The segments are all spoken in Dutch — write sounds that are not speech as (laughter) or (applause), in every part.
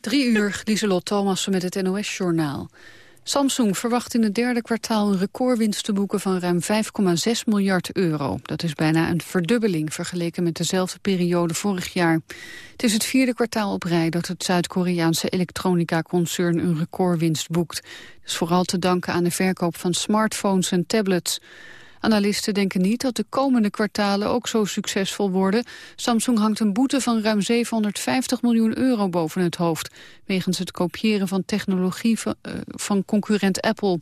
Drie uur, Lieselot Thomassen met het NOS-journaal. Samsung verwacht in het derde kwartaal een recordwinst te boeken van ruim 5,6 miljard euro. Dat is bijna een verdubbeling vergeleken met dezelfde periode vorig jaar. Het is het vierde kwartaal op rij dat het Zuid-Koreaanse elektronica-concern een recordwinst boekt. Dat is vooral te danken aan de verkoop van smartphones en tablets. Analisten denken niet dat de komende kwartalen ook zo succesvol worden. Samsung hangt een boete van ruim 750 miljoen euro boven het hoofd... wegens het kopiëren van technologie van, uh, van concurrent Apple.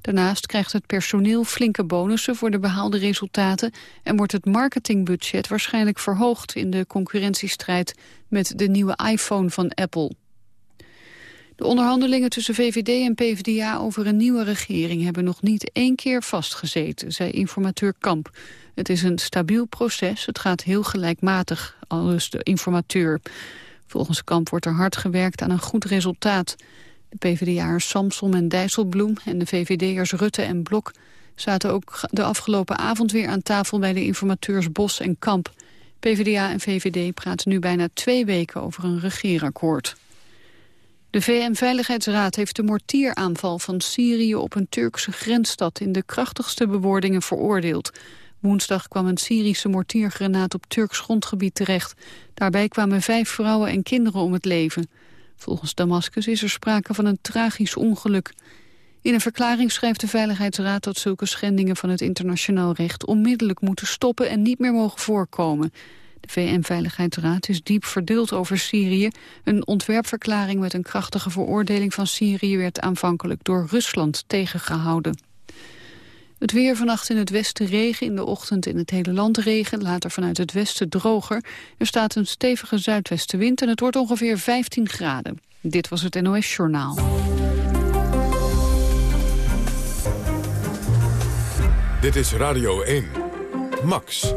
Daarnaast krijgt het personeel flinke bonussen voor de behaalde resultaten... en wordt het marketingbudget waarschijnlijk verhoogd... in de concurrentiestrijd met de nieuwe iPhone van Apple. De onderhandelingen tussen VVD en PvdA over een nieuwe regering hebben nog niet één keer vastgezeten, zei informateur Kamp. Het is een stabiel proces, het gaat heel gelijkmatig, aldus de informateur. Volgens Kamp wordt er hard gewerkt aan een goed resultaat. De PvdA'ers Samson en Dijsselbloem en de VVD'ers Rutte en Blok zaten ook de afgelopen avond weer aan tafel bij de informateurs Bos en Kamp. PvdA en VVD praten nu bijna twee weken over een regeerakkoord. De VN-veiligheidsraad heeft de mortieraanval van Syrië op een Turkse grensstad in de krachtigste bewoordingen veroordeeld. Woensdag kwam een Syrische mortiergranaat op Turks grondgebied terecht. Daarbij kwamen vijf vrouwen en kinderen om het leven. Volgens Damascus is er sprake van een tragisch ongeluk. In een verklaring schrijft de Veiligheidsraad dat zulke schendingen van het internationaal recht onmiddellijk moeten stoppen en niet meer mogen voorkomen. De VN-veiligheidsraad is diep verdeeld over Syrië. Een ontwerpverklaring met een krachtige veroordeling van Syrië... werd aanvankelijk door Rusland tegengehouden. Het weer vannacht in het westen regen, in de ochtend in het hele land regen... later vanuit het westen droger. Er staat een stevige zuidwestenwind en het wordt ongeveer 15 graden. Dit was het NOS Journaal. Dit is Radio 1. Max.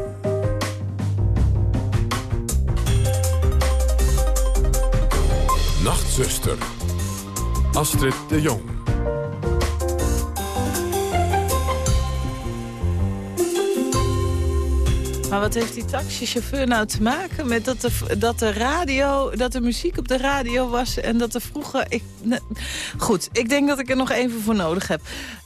Nachtzuster. Astrid de Jong. Maar wat heeft die taxichauffeur nou te maken met dat de, dat de radio, dat de muziek op de radio was en dat er vroeger... Ik, goed, ik denk dat ik er nog even voor nodig heb.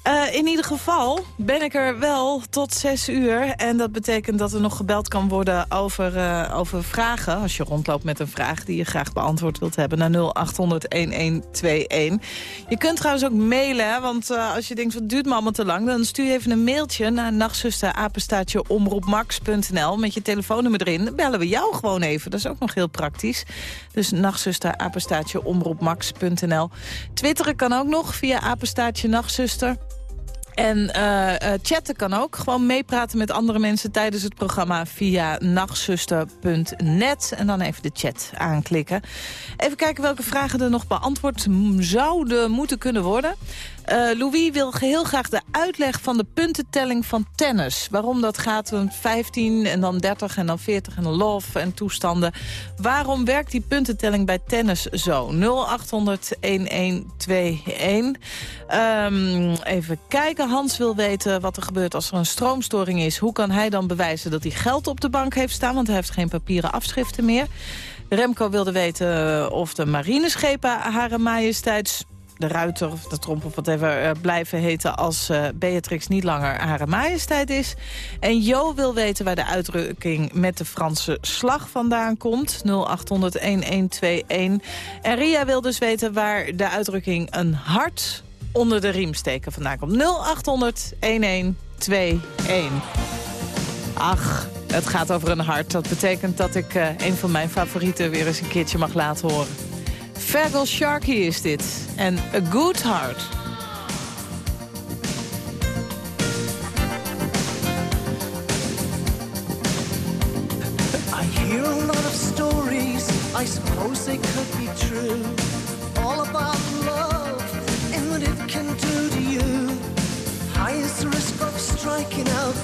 Uh, in ieder geval ben ik er wel tot zes uur. En dat betekent dat er nog gebeld kan worden over, uh, over vragen. Als je rondloopt met een vraag die je graag beantwoord wilt hebben... naar 0800-1121. Je kunt trouwens ook mailen, want uh, als je denkt... wat duurt me allemaal te lang, dan stuur je even een mailtje... naar nachtzuster, omroepmax.nl met je telefoonnummer erin. Dan bellen we jou gewoon even, dat is ook nog heel praktisch. Dus nachtzuster, omroepmax.nl. Twitteren kan ook nog via apenstaatje nachtzuster. En uh, chatten kan ook. Gewoon meepraten met andere mensen tijdens het programma via nachtzuster.net. En dan even de chat aanklikken. Even kijken welke vragen er nog beantwoord zouden moeten kunnen worden. Uh, Louis wil heel graag de uitleg van de puntentelling van tennis. Waarom dat gaat, 15 en dan 30 en dan 40 en dan love en toestanden. Waarom werkt die puntentelling bij tennis zo? 0800-1121. Um, even kijken, Hans wil weten wat er gebeurt als er een stroomstoring is. Hoe kan hij dan bewijzen dat hij geld op de bank heeft staan? Want hij heeft geen papieren afschriften meer. Remco wilde weten of de marineschepen Hare Majesteits de Ruiter of de Tromp of whatever uh, blijven heten... als uh, Beatrix niet langer Hare Majesteit is. En Jo wil weten waar de uitdrukking met de Franse slag vandaan komt. 0800-1121. En Ria wil dus weten waar de uitdrukking een hart onder de riem steken vandaan komt. 0800-1121. Ach, het gaat over een hart. Dat betekent dat ik uh, een van mijn favorieten weer eens een keertje mag laten horen. Fergal Sharkey is dit. En A Good Heart. I hear a lot of stories, I suppose they could be true. All about love and what it can do to you. High is the risk of striking out,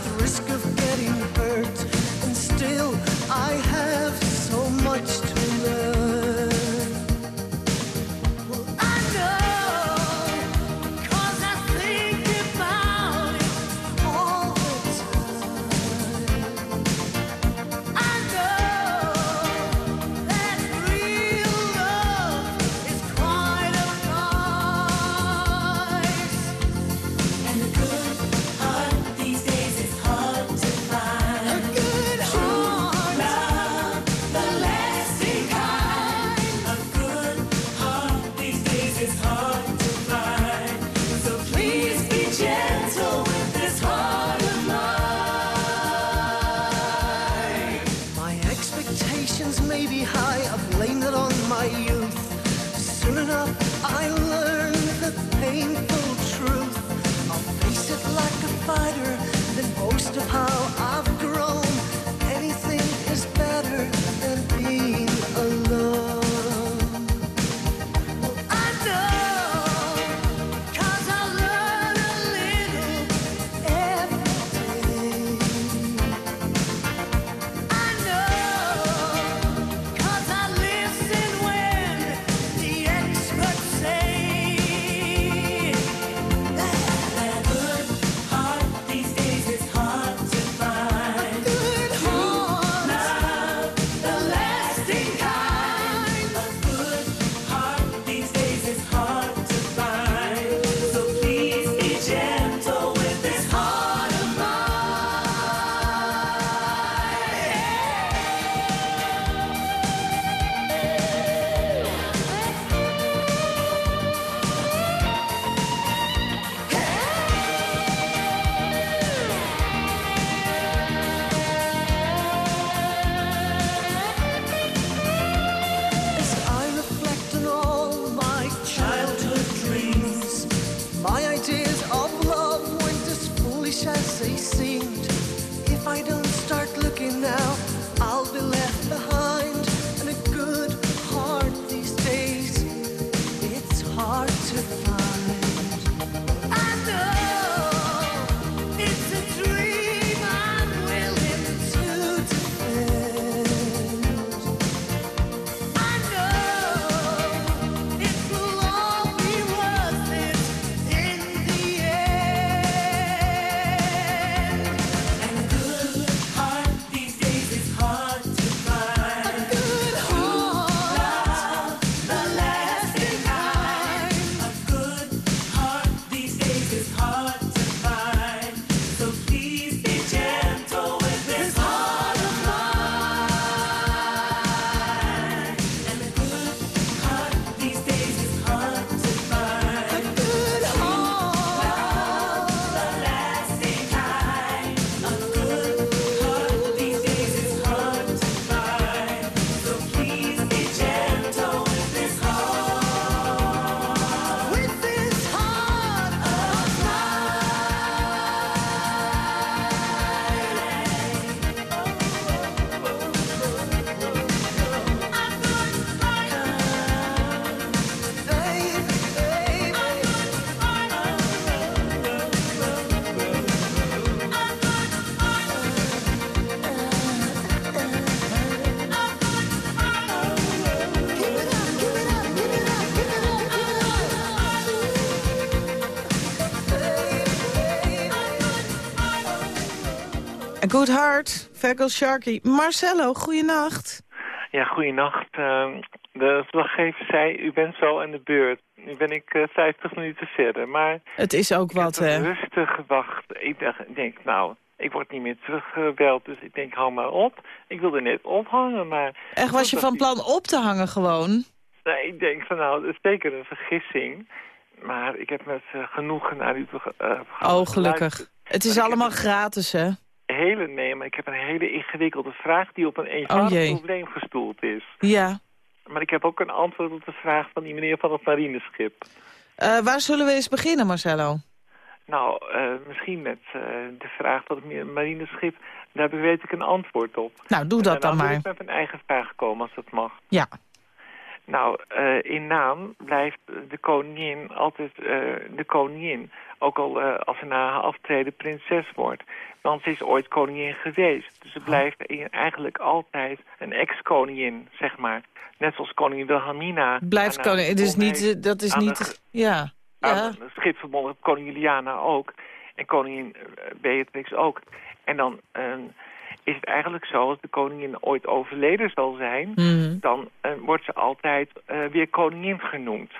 Good Heart, Feckle Sharky. Marcelo, goeienacht. Ja, goeienacht. Uh, de verslaggever zei, u bent zo aan de beurt. Nu ben ik uh, 50 minuten verder, maar... Het is ook wat, hè? rustig gewacht. Ik dacht, denk, nou, ik word niet meer teruggebeld, dus ik denk, hou maar op. Ik wilde net ophangen, maar... Echt, was je van plan op te hangen gewoon? Nee, ik denk van, nou, dat is zeker een vergissing. Maar ik heb met uh, genoegen naar u uh, Oh, gelukkig. Het is allemaal gratis, hè? Hele, nee, maar ik heb een hele ingewikkelde vraag die op een eenvoudig oh, probleem gestoeld is. Ja. Maar ik heb ook een antwoord op de vraag van die meneer van het marineschip. Uh, waar zullen we eens beginnen, Marcelo? Nou, uh, misschien met uh, de vraag van het marineschip. Daar weet ik een antwoord op. Nou, doe dat dan, dan maar. Ik met een eigen vraag gekomen, als dat mag. Ja. Nou, uh, in naam blijft de koningin altijd de koningin. Ook al als ze na haar aftreden prinses wordt. Want ze is ooit koningin geweest. Dus ze blijft eigenlijk altijd een ex-koningin, zeg maar. Net zoals koningin Wilhelmina. Blijft koningin, dus niet, dat is niet... Ja. Ja. schip verbonden koningin Juliana ook. En koningin Beatrix ook. En dan uh, is het eigenlijk zo, als de koningin ooit overleden zal zijn... Mm. dan uh, wordt ze altijd uh, weer koningin genoemd.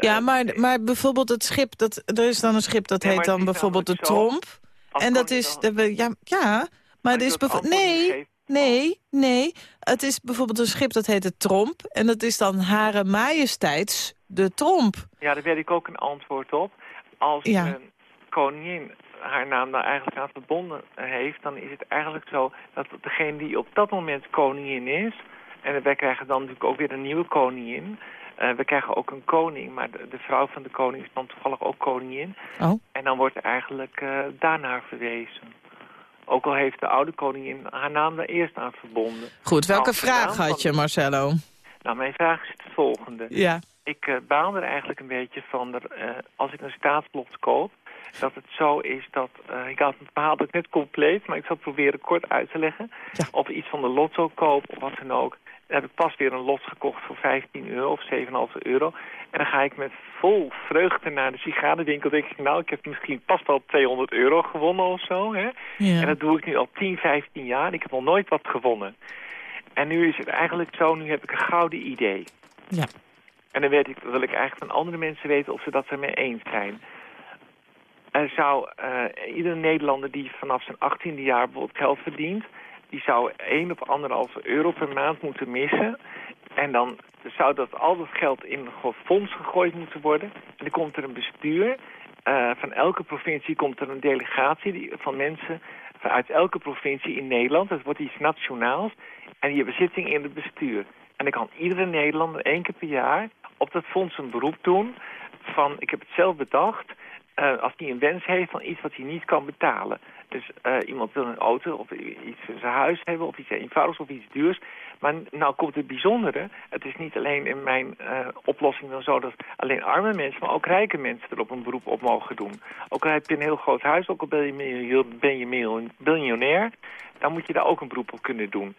Ja, maar, maar bijvoorbeeld het schip, dat, er is dan een schip dat nee, heet dan bijvoorbeeld de Tromp. En dat is, de, ja, ja, maar het is bijvoorbeeld... Nee, nee, nee. Het is bijvoorbeeld een schip dat heet de Tromp. En dat is dan Hare Majesteits de Tromp. Ja, daar weet ik ook een antwoord op. Als ja. een koningin haar naam daar eigenlijk aan verbonden heeft... dan is het eigenlijk zo dat degene die op dat moment koningin is... en wij krijgen dan natuurlijk ook weer een nieuwe koningin... Uh, we krijgen ook een koning, maar de, de, vrouw van de koning is dan toevallig ook koningin. Oh. En dan wordt eigenlijk uh, daarnaar verwezen. Ook al heeft de oude koningin haar naam daar eerst aan verbonden. Goed, welke vraag had je, Marcelo? Nou, mijn vraag is het volgende. Ja. Ik uh, baal er eigenlijk een beetje van, er, als ik een staatslot koop dat het zo is dat... Uh, ik had het verhaal net compleet, maar ik zal het proberen kort uit te leggen. Ja. Of iets van de lotto koop of wat dan ook. Dan heb ik pas weer een lot gekocht voor 15 euro of 7,5 euro. En dan ga ik met vol vreugde naar de sigarenwinkel. denk ik, nou, ik heb misschien pas wel 200 euro gewonnen of zo. Hè? Ja. En dat doe ik nu al 10, 15 jaar. Ik heb nog nooit wat gewonnen. En nu is het eigenlijk zo, nu heb ik een gouden idee. Ja. En dan weet ik, wil ik eigenlijk van andere mensen weten of ze dat ermee eens zijn. Er zou uh, iedere Nederlander die vanaf zijn 18e jaar bijvoorbeeld geld verdient... die zou 1 of anderhalf euro per maand moeten missen. En dan zou dat al dat geld in een fonds gegooid moeten worden. En dan komt er een bestuur. Uh, van elke provincie komt er een delegatie die, van mensen vanuit elke provincie in Nederland. Dat wordt iets nationaals. En die hebben zitting in het bestuur. En dan kan iedere Nederlander één keer per jaar op dat fonds een beroep doen van, ik heb het zelf bedacht, uh, als hij een wens heeft van iets wat hij niet kan betalen. Dus uh, iemand wil een auto of iets in zijn huis hebben of iets eenvoudigs of iets duurs. Maar nou komt het bijzondere. Het is niet alleen in mijn uh, oplossing dan zo dat alleen arme mensen, maar ook rijke mensen erop een beroep op mogen doen. Ook al heb je een heel groot huis, ook al ben je, ben je miljonair, dan moet je daar ook een beroep op kunnen doen.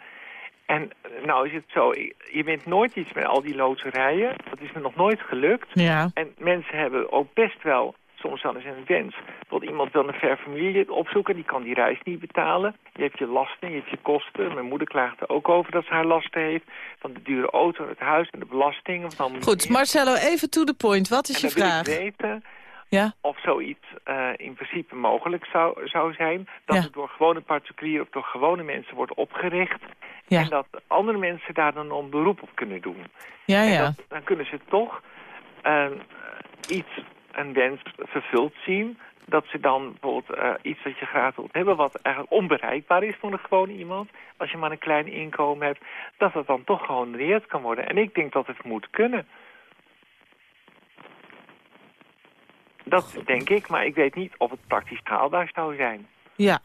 En nou is het zo, je bent nooit iets met al die loterijen. Dat is me nog nooit gelukt. Ja. En mensen hebben ook best wel soms wel eens een wens. Want iemand wil een ver familie opzoeken, die kan die reis niet betalen. Je hebt je lasten, je hebt je kosten. Mijn moeder klaagt er ook over dat ze haar lasten heeft. Van de dure auto, het huis en de belasting. Goed, Marcelo, even to the point. Wat is je vraag? Ik weten ja? of zoiets uh, in principe mogelijk zou, zou zijn. Dat ja. het door gewone particulieren of door gewone mensen wordt opgericht. Ja. En dat andere mensen daar dan een beroep op kunnen doen. Ja, en ja. Dat, dan kunnen ze toch uh, iets een wens vervuld zien... dat ze dan bijvoorbeeld uh, iets dat je graag wilt hebben... wat eigenlijk onbereikbaar is voor een gewone iemand... als je maar een klein inkomen hebt... dat het dan toch gehonoreerd kan worden. En ik denk dat het moet kunnen. Dat denk ik, maar ik weet niet of het praktisch haalbaar zou zijn. Ja.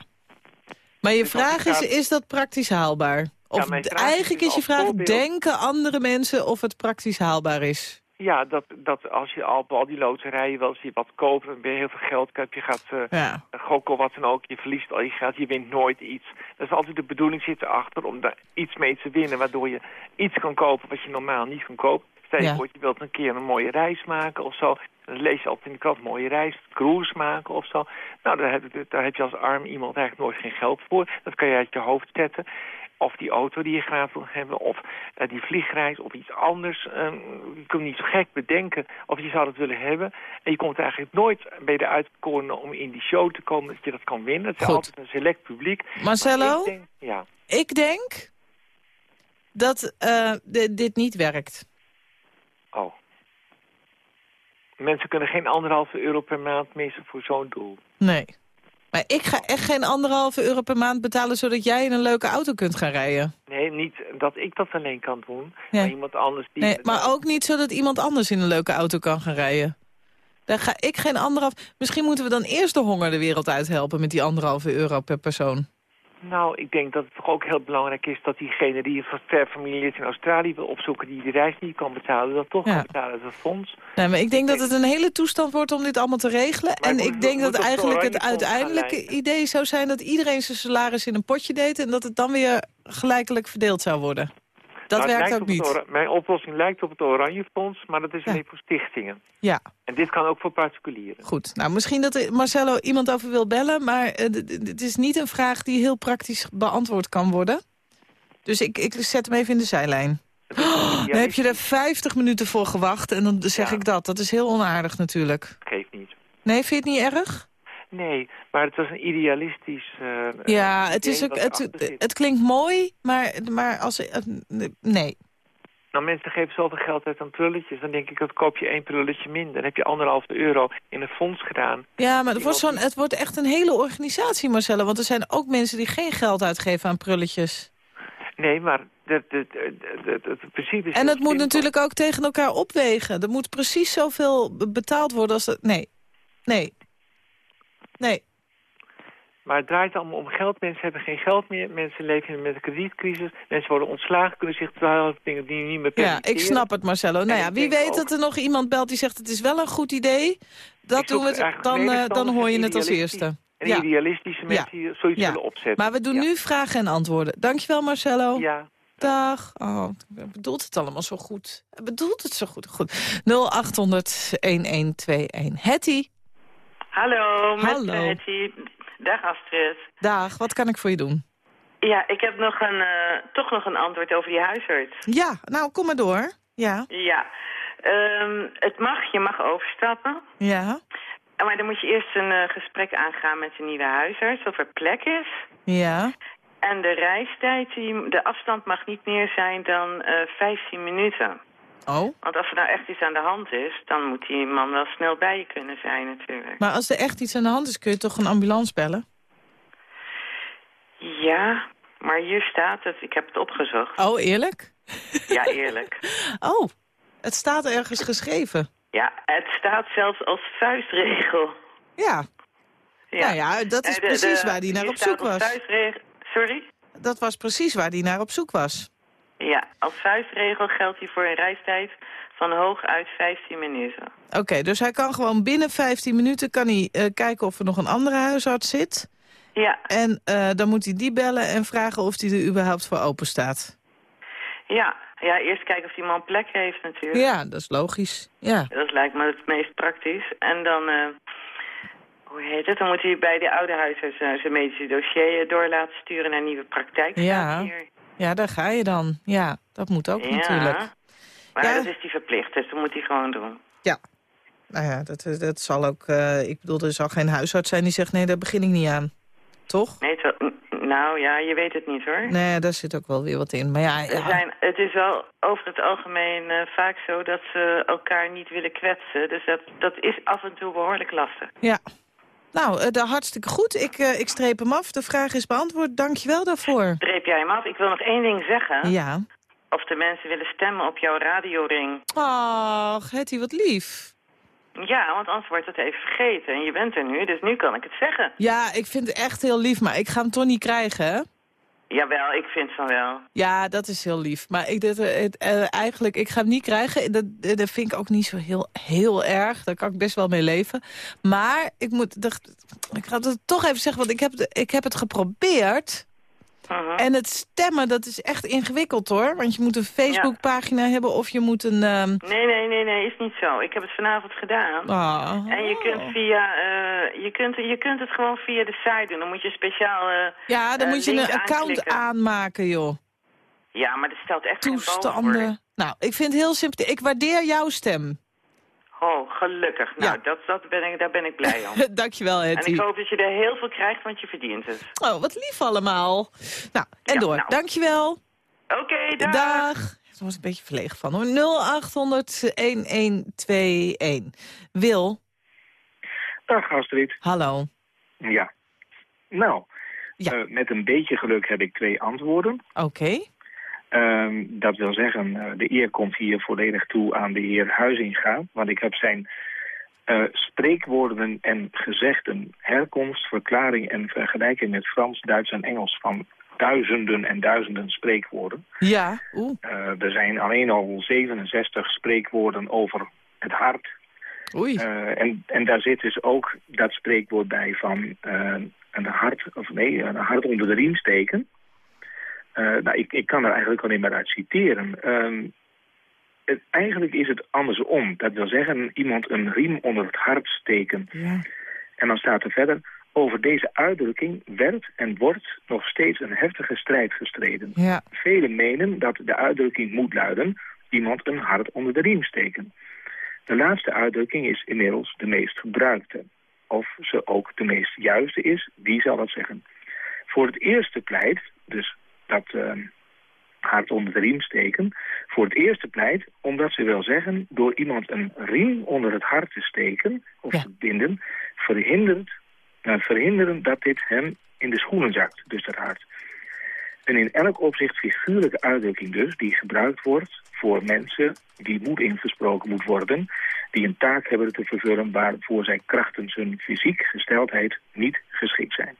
Maar je dus vraag is, is dat praktisch haalbaar? Of ja, eigenlijk is, is je vraag, denken andere mensen of het praktisch haalbaar is? Ja, dat, dat als je al, al die loterijen wel eens je wat koopt, dan ben je heel veel geld kwijt. Je gaat uh, ja. gokken wat dan ook. Je verliest al je geld, je wint nooit iets. Dat is altijd de bedoeling zit erachter om daar iets mee te winnen. Waardoor je iets kan kopen wat je normaal niet kan kopen. Stel je Ja. voor, je wilt een keer een mooie reis maken of zo. Dan lees je altijd in de krant mooie reis, cruise maken of zo. Nou, daar heb, daar heb je als arm iemand eigenlijk nooit geen geld voor. Dat kan je uit je hoofd zetten. Of die auto die je graag wil hebben, of uh, die vliegreis, of iets anders. Uh, je kunt niet zo gek bedenken of je zou dat willen hebben. En je komt eigenlijk nooit bij de uitkomen om in die show te komen dat je dat kan winnen. Het is Goed. altijd een select publiek. Marcelo, Maar ik denk- ja. ik denk dat eh, di- dit niet werkt. Oh. Mensen kunnen geen anderhalve euro per maand missen voor zo'n doel. Nee. Maar ik ga echt geen anderhalve euro per maand betalen... zodat jij in een leuke auto kunt gaan rijden. Nee, niet dat ik dat alleen kan doen. Ja. Maar iemand anders die... Nee, maar ook niet zodat iemand anders in een leuke auto kan gaan rijden. Daar ga ik geen anderhalf... Misschien moeten we dan eerst de honger de wereld uithelpen... met die anderhalve euro per persoon. Nou, ik denk dat het toch ook heel belangrijk is dat diegene die een ver familielid in Australië wil opzoeken... die de reis niet kan betalen, dat toch Ja. kan betalen uit het fonds. Nee, maar ik denk dat het een hele toestand wordt om dit allemaal te regelen. Maar en ik denk dat eigenlijk het uiteindelijke idee zou zijn... dat iedereen zijn salaris in een potje deed... en dat het dan weer gelijkelijk verdeeld zou worden. Dat Nou, werkt ook niet. Mijn oplossing lijkt op het Oranje Fonds, maar dat is Ja. alleen voor stichtingen. Ja, En dit kan ook voor particulieren. goed. Nou, misschien dat er, Marcelo iemand over wil bellen... maar eh, het is niet een vraag die heel praktisch beantwoord kan worden. Dus ik, ik zet hem even in de zijlijn. Een Dan heb je er idealistisch- 50 minuten voor gewacht en dan zeg Ja. ik dat. Dat is heel onaardig natuurlijk. Geeft niet. Nee, vind je het niet erg? Nee, maar het was een idealistisch... eh, Ja, eh, het, is ook, het, het klinkt mooi, maar, maar als... Nee. Nou, mensen geven zoveel geld uit aan prulletjes. Dan denk ik, dat koop je één prulletje minder. Dan heb je anderhalve euro in een fonds gedaan. Ja, maar het wordt, zo'n, het wordt echt een hele organisatie, Marcelle. Want er zijn ook mensen die geen geld uitgeven aan prulletjes. Nee, maar het, het, het, het, principe is En het moet simpel. natuurlijk ook tegen elkaar opwegen. Er moet precies zoveel be- betaald worden als... Dat, nee. Nee. Nee. Maar het draait allemaal om geld. Mensen hebben geen geld meer. Mensen leven met een kredietcrisis. Mensen worden ontslagen, kunnen zich terwijl dingen die niet meer Ja, permitteren. ik snap het, Marcello. Nou ja, wie weet ook- dat er nog iemand belt die zegt... het is wel een goed idee. Dat doen we dan, eh, dan hoor je het als eerste. En Ja. idealistische mensen die zoiets Ja. willen opzetten. Maar we doen Ja. nu vragen en antwoorden. Dankjewel, Marcello. Ja. Dag. Oh, bedoelt het allemaal zo goed. Bedoelt het zo goed. Goed. 0800-1121. Hetty. Hallo, met Hallo. eh, Hetty. Dag Astrid. Dag, wat kan ik voor je doen? Ja, ik heb nog een, eh, toch nog een antwoord over die huisarts. Ja, nou, kom maar door. Ja, Ja, Ehm, het mag, je mag overstappen. ja, Maar dan moet je eerst een eh, gesprek aangaan met de nieuwe huisarts of er plek is. ja. En de reistijd, die, de afstand mag niet meer zijn dan eh 15 minuten. Oh, Want als er nou echt iets aan de hand is, dan moet die man wel snel bij je kunnen zijn natuurlijk. maar als er echt iets aan de hand is, kun je toch een ambulance bellen? Ja, maar hier staat het, ik heb het opgezocht. Oh, eerlijk? Ja, eerlijk. (laughs) Oh, het staat ergens geschreven. Ja, het staat zelfs als vuistregel. Ja, nou ja, dat is Eh, de- precies de- waar hij naar op zoek was. vuistregel- Sorry? Dat was precies waar hij naar op zoek was. Ja, als vuistregel geldt die voor een reistijd van hooguit 15 minuten. Oké, dus hij kan gewoon binnen 15 minuten kan hij, eh, kijken of er nog een andere huisarts zit. Ja, En eh, dan moet hij die bellen en vragen of hij er überhaupt voor open staat. ja. Ja, eerst kijken of die man plek heeft natuurlijk. Ja, dat is logisch. Ja. Dat lijkt me het meest praktisch. En dan, eh, hoe heet het, dan moet hij bij de oude huisarts zijn medische dossier door laten sturen naar nieuwe praktijk. Ja. hier. Ja, daar ga je dan. Ja, dat moet ook Ja. natuurlijk. Maar Ja. dat is die verplicht, dus dat moet hij gewoon doen. Ja. Nou ja, dat, dat zal ook... eh, ik bedoel, er zal geen huisarts zijn die zegt... nee, daar begin ik niet aan. Toch? Nee, wel- nou ja, je weet het niet hoor. Nee, daar zit ook wel weer wat in. Maar ja, Er zijn, het is wel over het algemeen eh, vaak zo dat ze elkaar niet willen kwetsen. Dus dat, dat is af en toe behoorlijk lastig. ja. Nou, dat hartstikke goed. Ik, eh, ik streep hem af. De vraag is beantwoord. Dank je wel daarvoor. Streep jij hem af? Ik wil nog één ding zeggen. Ja. Of de mensen willen stemmen op jouw radioring. Ach, Hetty, wat lief. Ja, want anders wordt het even vergeten. En je bent er nu, dus nu kan ik het zeggen. Ja, ik vind het echt heel lief, maar ik ga hem toch niet krijgen, hè? Jawel, ik vind van wel. Ja, dat is heel lief. Maar ik, eh, het, eh, eigenlijk, ik ga hem niet krijgen. Dat, eh, dat vind ik ook niet zo heel, heel erg. Daar kan ik best wel mee leven. Maar ik moet... ik ga het toch even zeggen, want ik heb, ik heb het geprobeerd. En het stemmen, dat is echt ingewikkeld hoor. Want je moet een Facebookpagina hebben of je moet een... ehm, Nee, nee, nee, nee, is niet zo. Ik heb het vanavond gedaan. ah. En je kunt, via, eh, je, kunt, je kunt het gewoon via de site doen. Dan moet je speciaal... eh, Ja, dan eh, moet je een account aanklikken. aanmaken, joh. Ja, maar dat stelt echt geen bal voor. Toestanden. Nou, ik vind het heel simpel. Ik waardeer jouw stem. Oh, gelukkig. Nou, Ja. dat, dat ben ik, daar ben ik blij om. (laughs) Dankjewel, en Hetty. ik hoop dat je er heel veel krijgt, want je verdient het. Oh, wat lief allemaal. Nou, en Ja, door. nou. Dankjewel. Oké, dag. Dag. Daar was een beetje verlegen van. hoor. 0800-1121. Wil, Dag Astrid. hallo. Ja. Nou, Ja. eh, met een beetje geluk heb ik twee antwoorden. Oké. Ehm, dat wil zeggen, eh, de eer komt hier volledig toe aan de heer Huizinga. Want ik heb zijn eh, spreekwoorden en gezegden, herkomst, verklaring en vergelijking met Frans, Duits en Engels van duizenden en duizenden spreekwoorden. Ja, oeh. Eh, er zijn alleen al 67 spreekwoorden over het hart. Oei. En, en daar zit dus ook dat spreekwoord bij van een hart, of nee, een hart onder de riem steken. Eh, nou, ik, ik kan er eigenlijk alleen maar uit citeren. Ehm, het, eigenlijk is het andersom. Dat wil zeggen, iemand een riem onder het hart steken. Ja. En dan staat er verder, over deze uitdrukking werd en wordt nog steeds een heftige strijd gestreden. Ja. Velen menen dat de uitdrukking moet luiden, iemand een hart onder de riem steken. De laatste uitdrukking is inmiddels de meest gebruikte. Of ze ook de meest juiste is, wie zal dat zeggen? Voor het eerste pleit, dus dat hart onder de riem steken, voor het eerste pleit omdat ze wil zeggen, door iemand een riem onder het hart te steken of Ja. te binden, verhindert, eh, verhinderen dat dit hem in de schoenen zakt, dus dat hart. Een in elk opzicht figuurlijke uitdrukking dus, die gebruikt wordt voor mensen die moed ingesproken moet worden, die een taak hebben te vervullen waarvoor zij krachtens hun fysiek gesteldheid niet geschikt zijn.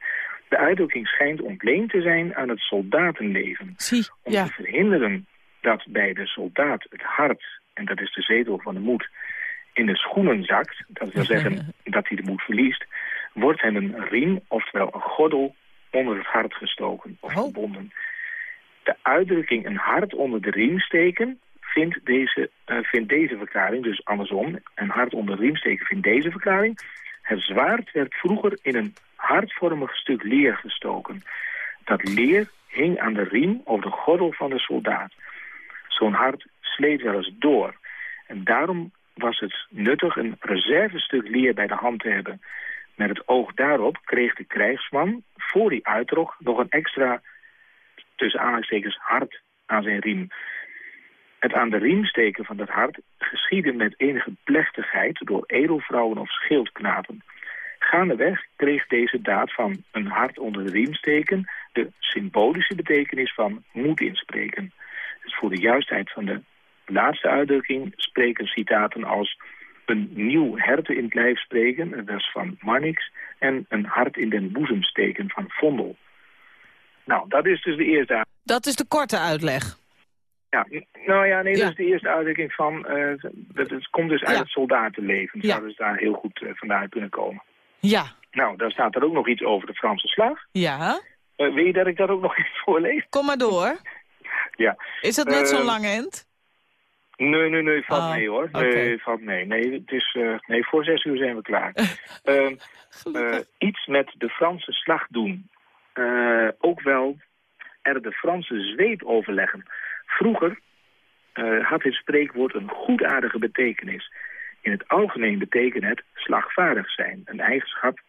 De uitdrukking schijnt ontleend te zijn aan het soldatenleven. Zie, Om ja. te verhinderen dat bij de soldaat het hart, en dat is de zetel van de moed, in de schoenen zakt, dat wil zeggen (laughs) dat hij de moed verliest, wordt hem een riem, oftewel een gordel, onder het hart gestoken of Oh. gebonden. De uitdrukking een hart onder de riem steken vindt deze, eh, vindt deze verklaring, dus andersom, een hart onder de riem steken vindt deze verklaring. Het zwaard werd vroeger in een hartvormig stuk leer gestoken. Dat leer hing aan de riem of de gordel van de soldaat. Zo'n hart sleet wel eens door. En daarom was het nuttig een reservestuk leer bij de hand te hebben. Met het oog daarop kreeg de krijgsman, voor hij uittrok, nog een extra, tussen aanhalingstekens, hart aan zijn riem. Het aan de riem steken van dat hart geschiedde met enige plechtigheid door edelvrouwen of schildknapen. Gaandeweg kreeg deze daad van een hart onder de riem steken de symbolische betekenis van moed inspreken. Dus voor de juistheid van de laatste uitdrukking spreken citaten als een nieuw herte in het lijf spreken, dat is van Marnix, en een hart in den boezem steken van Vondel. Nou, dat is dus de eerste Dat is de korte uitleg. ja, nou ja, nee, Ja. dat is de eerste uitdrukking van... eh, dat, het komt dus uit Ja. het soldatenleven. Ja. Zou dus daar heel goed eh, vandaan kunnen komen. Ja. Nou, dan staat er ook nog iets over de Franse slag. Ja. Eh, wil je dat ik dat ook (laughs) nog even voorlees? Kom maar door. Ja. Is dat net zo'n Ehm, lang end? Nee, nee, nee, valt Oh, mee hoor. Nee, valt mee. Nee, het is, eh, nee, voor zes uur zijn we klaar. (laughs) Ehm, eh, iets met de Franse slag doen. Eh, ook wel er de Franse zweep overleggen. Vroeger eh, had dit spreekwoord een goedaardige betekenis. In het algemeen betekent het slagvaardig zijn. Een eigenschap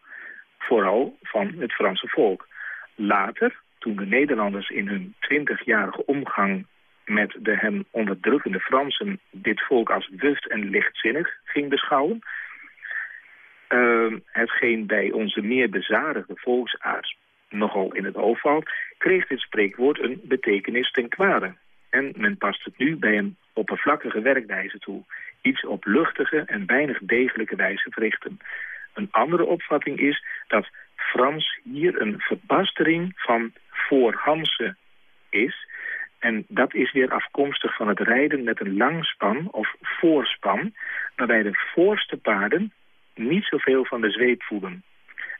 vooral van het Franse volk. Later, toen de Nederlanders in hun twintigjarige omgang met de hen onderdrukkende Fransen dit volk als wust en lichtzinnig ging beschouwen, Ehm, hetgeen bij onze meer bezadigde volksaard nogal in het oog valt, kreeg dit spreekwoord een betekenis ten kwade. En men past het nu bij een oppervlakkige werkwijze toe. Iets op luchtige en weinig degelijke wijze verrichten. Een andere opvatting is dat Frans hier een verbastering van voorhandse is. En dat is weer afkomstig van het rijden met een langspan of voorspan, waarbij de voorste paarden niet zoveel van de zweep voelen.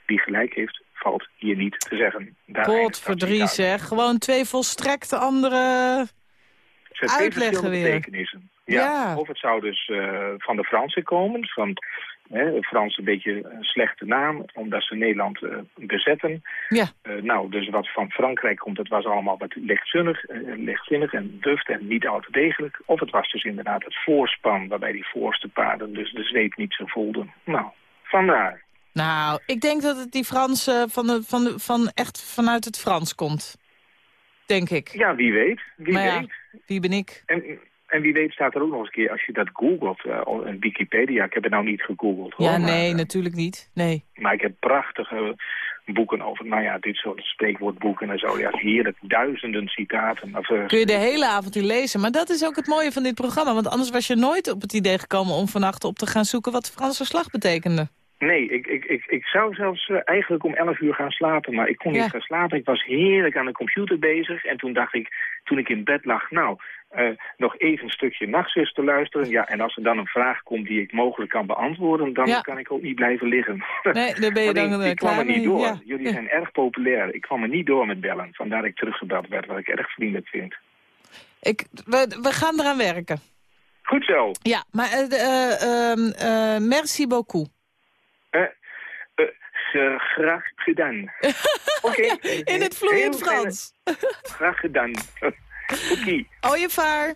wie gelijk heeft, valt hier niet te zeggen. Citaat. zeg. Gewoon twee volstrekt andere... Uitleggen weer. betekenissen. Ja. Ja. Of het zou dus eh, van de Fransen komen, van hè, Frans een beetje een slechte naam, omdat ze Nederland eh, bezetten. Ja. Eh, nou, dus wat van Frankrijk komt, dat was allemaal wat lichtzinnig, lichtzinnig en duft en niet al te degelijk. Of het was dus inderdaad het voorspan, waarbij die voorste paarden dus de zweep niet zo voelden. Nou, vandaar. Nou, ik denk dat het die Franse van, de, van, de, van echt vanuit het Frans komt. Denk ik. Ja, wie weet, wie ja, weet. wie ben ik? En, en wie weet staat er ook nog eens een keer, als je dat googelt, in Wikipedia, ik heb het nou niet gegoogeld hoor. Ja, maar, nee, eh, natuurlijk niet. Nee. Maar ik heb prachtige boeken over, nou ja, dit soort spreekwoordboeken en zo. Ja, heerlijk, duizenden citaten. Of, eh, Kun je de hele avond in lezen. Maar dat is ook het mooie van dit programma. Want anders was je nooit op het idee gekomen om vannacht op te gaan zoeken wat de Franse slag betekende. Nee, ik, ik, ik, ik zou zelfs eh, eigenlijk om 11 uur gaan slapen, maar ik kon Ja. niet gaan slapen. Ik was heerlijk aan de computer bezig en toen dacht ik, toen ik in bed lag, nou, eh, nog even een stukje nachtzuster luisteren. Ja, en als er dan een vraag komt die ik mogelijk kan beantwoorden, dan Ja. kan ik ook niet blijven liggen. Nee, daar ben je (laughs) dan ik, eh, ik kwam er niet door. Ja. Jullie zijn erg populair. Ik kwam er niet door met bellen. Vandaar dat ik teruggebeld werd, wat ik erg vriendelijk vind. Ik, we, we gaan eraan werken. Goed zo. Ja, maar eh, eh, ehm, eh, merci beaucoup. Ge- graag gedaan. (laughs) Oké. In het vloeiend Frans. Graag gedaan. (laughs) Oké. Ooievaar.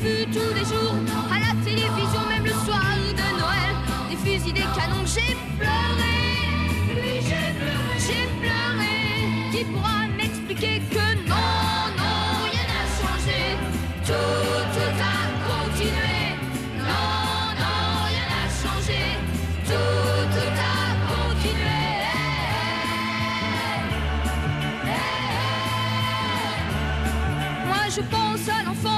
vu tous les jours à la télévision, même le soir de Noël, des fusils, des canons. J'ai pleuré. Oui, j'ai pleuré. J'ai pleuré. Qui pourra m'expliquer que non, non, rien n'a changé. Tout, tout a continué. Non, non, rien n'a changé. Tout, tout a continué. Moi je pense à l'enfant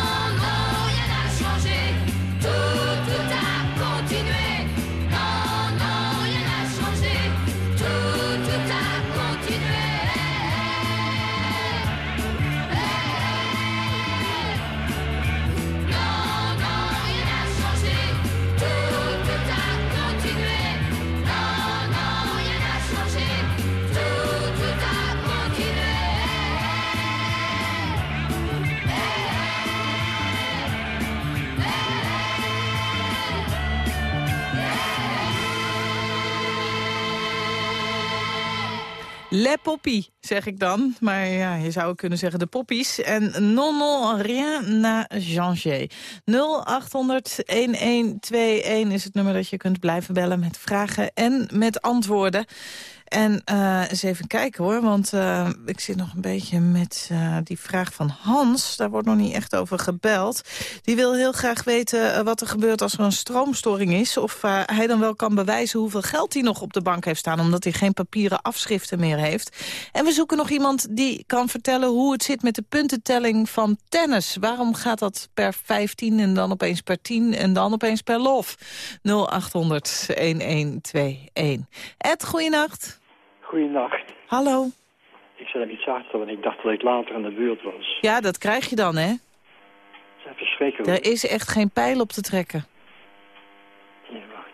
Le Poppy, zeg ik dan. Maar ja, je zou kunnen zeggen de poppies. En non, non, rien n'a changé. 0800-1121 is het nummer dat je kunt blijven bellen met vragen en met antwoorden. En eh, eens even kijken hoor, want eh, ik zit nog een beetje met eh, die vraag van Hans. Daar wordt nog niet echt over gebeld. Die wil heel graag weten wat er gebeurt als er een stroomstoring is. Of hij dan wel kan bewijzen hoeveel geld hij nog op de bank heeft staan... omdat hij geen papieren afschriften meer heeft. En zoeken nog iemand die kan vertellen hoe het zit met de puntentelling van tennis. Waarom gaat dat per 15 en dan opeens per 10 en dan opeens per lof? 0800 1121. Ed, goeienacht. Goeienacht. Hallo. Ik zei dat iets achter, want ik dacht dat ik later aan de beurt was. Ja, dat krijg je dan, hè? Dat is even schrikken. Er is echt geen pijl op te trekken. Nee, wacht.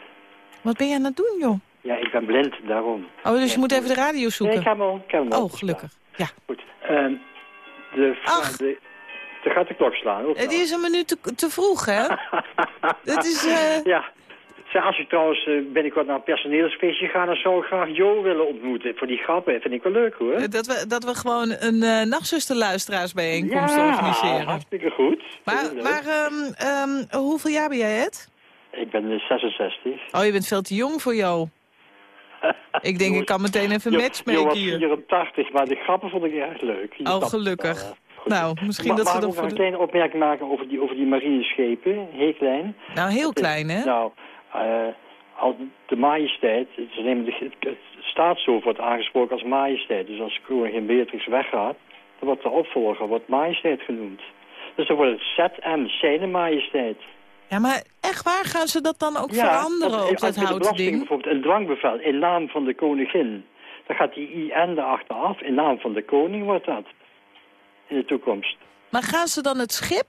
Wat ben jij aan het doen, joh? Ja, ik ben blind, daarom. Oh, dus je Ja, moet even de radio Nee, zoeken. ik heb hem al. Ik heb hem al Oh, gelukkig. Ja. Goed. Ehm, de Ach. De, gaat de klok slaan. Ook Het is een minuut te, te vroeg, hè? (laughs) Het is... eh, Ja. Zeg, als ik trouwens eh, binnenkort naar een personeelsfeestje ga... dan zou ik graag Jo willen ontmoeten. Voor die grappen vind ik wel leuk, hoor. dat, we, dat we gewoon een eh nachtzusterluisteraarsbijeenkomst ja, organiseren. hartstikke goed. Maar, maar ehm, ehm, hoeveel jaar ben jij het? Ik ben eh, 66. Oh, je bent veel te jong voor Jo. Ik denk, ik kan meteen even matchmaken was hier. 84, maar de grappen vond ik erg leuk. Je Oh, het gelukkig. Nou, misschien dat ze mag ik dat nog voor een kleine opmerking maken over die, over die marineschepen? Heel klein. Nou, heel klein, hè? Nou, eh, de majesteit, het, is de, het staatshoofd wordt aangesproken als majesteit. Dus als koningin Beatrix weggaat, dan wordt de opvolger wordt majesteit genoemd. Dus dan wordt het ZM, zijn majesteit. Ja, maar echt waar gaan ze dat dan ook Ja, veranderen want op dat de houten belasting ding? bijvoorbeeld een dwangbevel in naam van de koningin. Dan gaat die IN erachter af, in naam van de koning wordt dat. In de toekomst. Maar gaan ze dan het schip?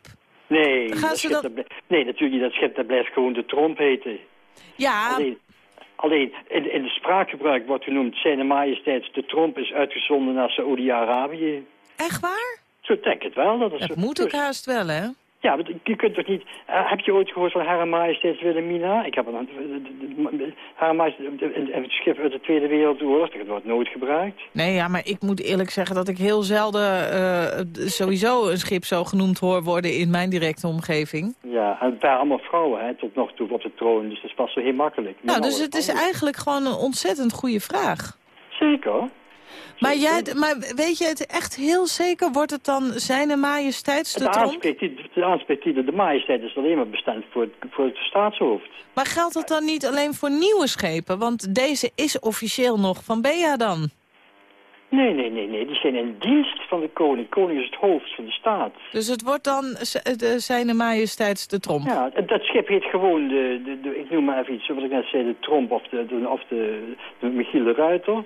Nee, Gaan dat ze schip, dat- dat nee, natuurlijk niet. Dat schip dat blijft gewoon de tromp heten. Ja, Alleen, alleen in, in de spraakgebruik wordt genoemd... zijn majesteit de tromp is uitgezonden naar Saoedi-Arabië. echt waar? Zo denk ik het wel. Dat, is Dat zo- moet ook haast wel, hè? Ja, je kunt toch niet... eh, heb je ooit gehoord van Hare Majesteit Wilhelmina? Ik heb een... Hare Majesteit... een schip uit de Tweede Wereldoorlog. Dat wordt nooit gebruikt. Nee, ja, maar ik moet eerlijk zeggen dat ik heel zelden eh, sowieso een schip zo genoemd hoor worden in mijn directe omgeving. Ja, en het waren allemaal vrouwen, hè, tot nog toe op de troon. Dus dat was zo heel makkelijk. Nou, Maar dus het is anders- eigenlijk gewoon een ontzettend goede vraag. Zeker. Maar, jij, maar weet je het echt heel zeker? Wordt het dan zijn majesteits de aanspreektitel, de aanspreektitel, de majesteit is alleen maar bestemd voor het, voor het staatshoofd. Maar geldt dat dan niet alleen voor nieuwe schepen? Want deze is officieel nog van Bea dan. Nee, nee, nee, nee. Die zijn in dienst van de koning. Koning is het hoofd van de staat. Dus het wordt dan de zijn majesteits de tromp. Ja, dat schip heet gewoon de, de, de- ik noem maar even iets, wat ik net zei, de Tromp of de, de, of de, de Michiel de Ruiter.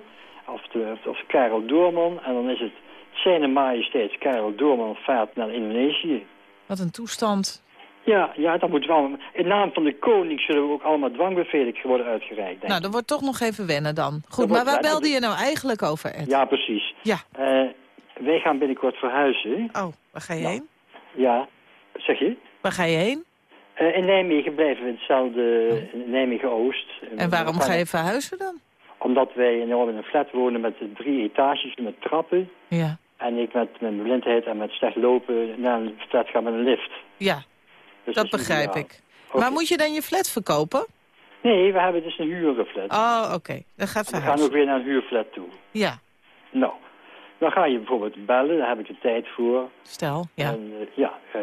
Of Karel Doorman. En dan is het zijn majesteit Karel Doorman vaart naar Indonesië. Wat een toestand. Ja, ja, dat moet wel. In naam van de koning zullen we ook allemaal dwangbevelen worden uitgereikt. Denk Nou, dat wordt toch nog even wennen dan. Goed, Dat maar waar belde je nou eigenlijk over, Ed? Ja, precies. Ja. Eh, wij gaan binnenkort verhuizen. Oh, waar ga je Nou. heen? Ja, zeg je? Waar ga je heen? Eh, in Nijmegen blijven we in hetzelfde, in Nijmegen-Oost. Oh. En waarom ga je verhuizen dan? Omdat wij in een flat wonen met drie etages met trappen. Ja. En ik met mijn blindheid en met slecht lopen naar een flat ga met een lift. Ja, Dus dat begrijp ik. Maar moet je dan je flat verkopen? Nee, we hebben dus een huurflat. Oh, oké. Dan gaat we gaan verhuizen. ook weer naar een huurflat toe. Ja, Nou, dan ga je bijvoorbeeld bellen, daar heb ik de tijd voor. stel. Ja. En eh, ja, eh,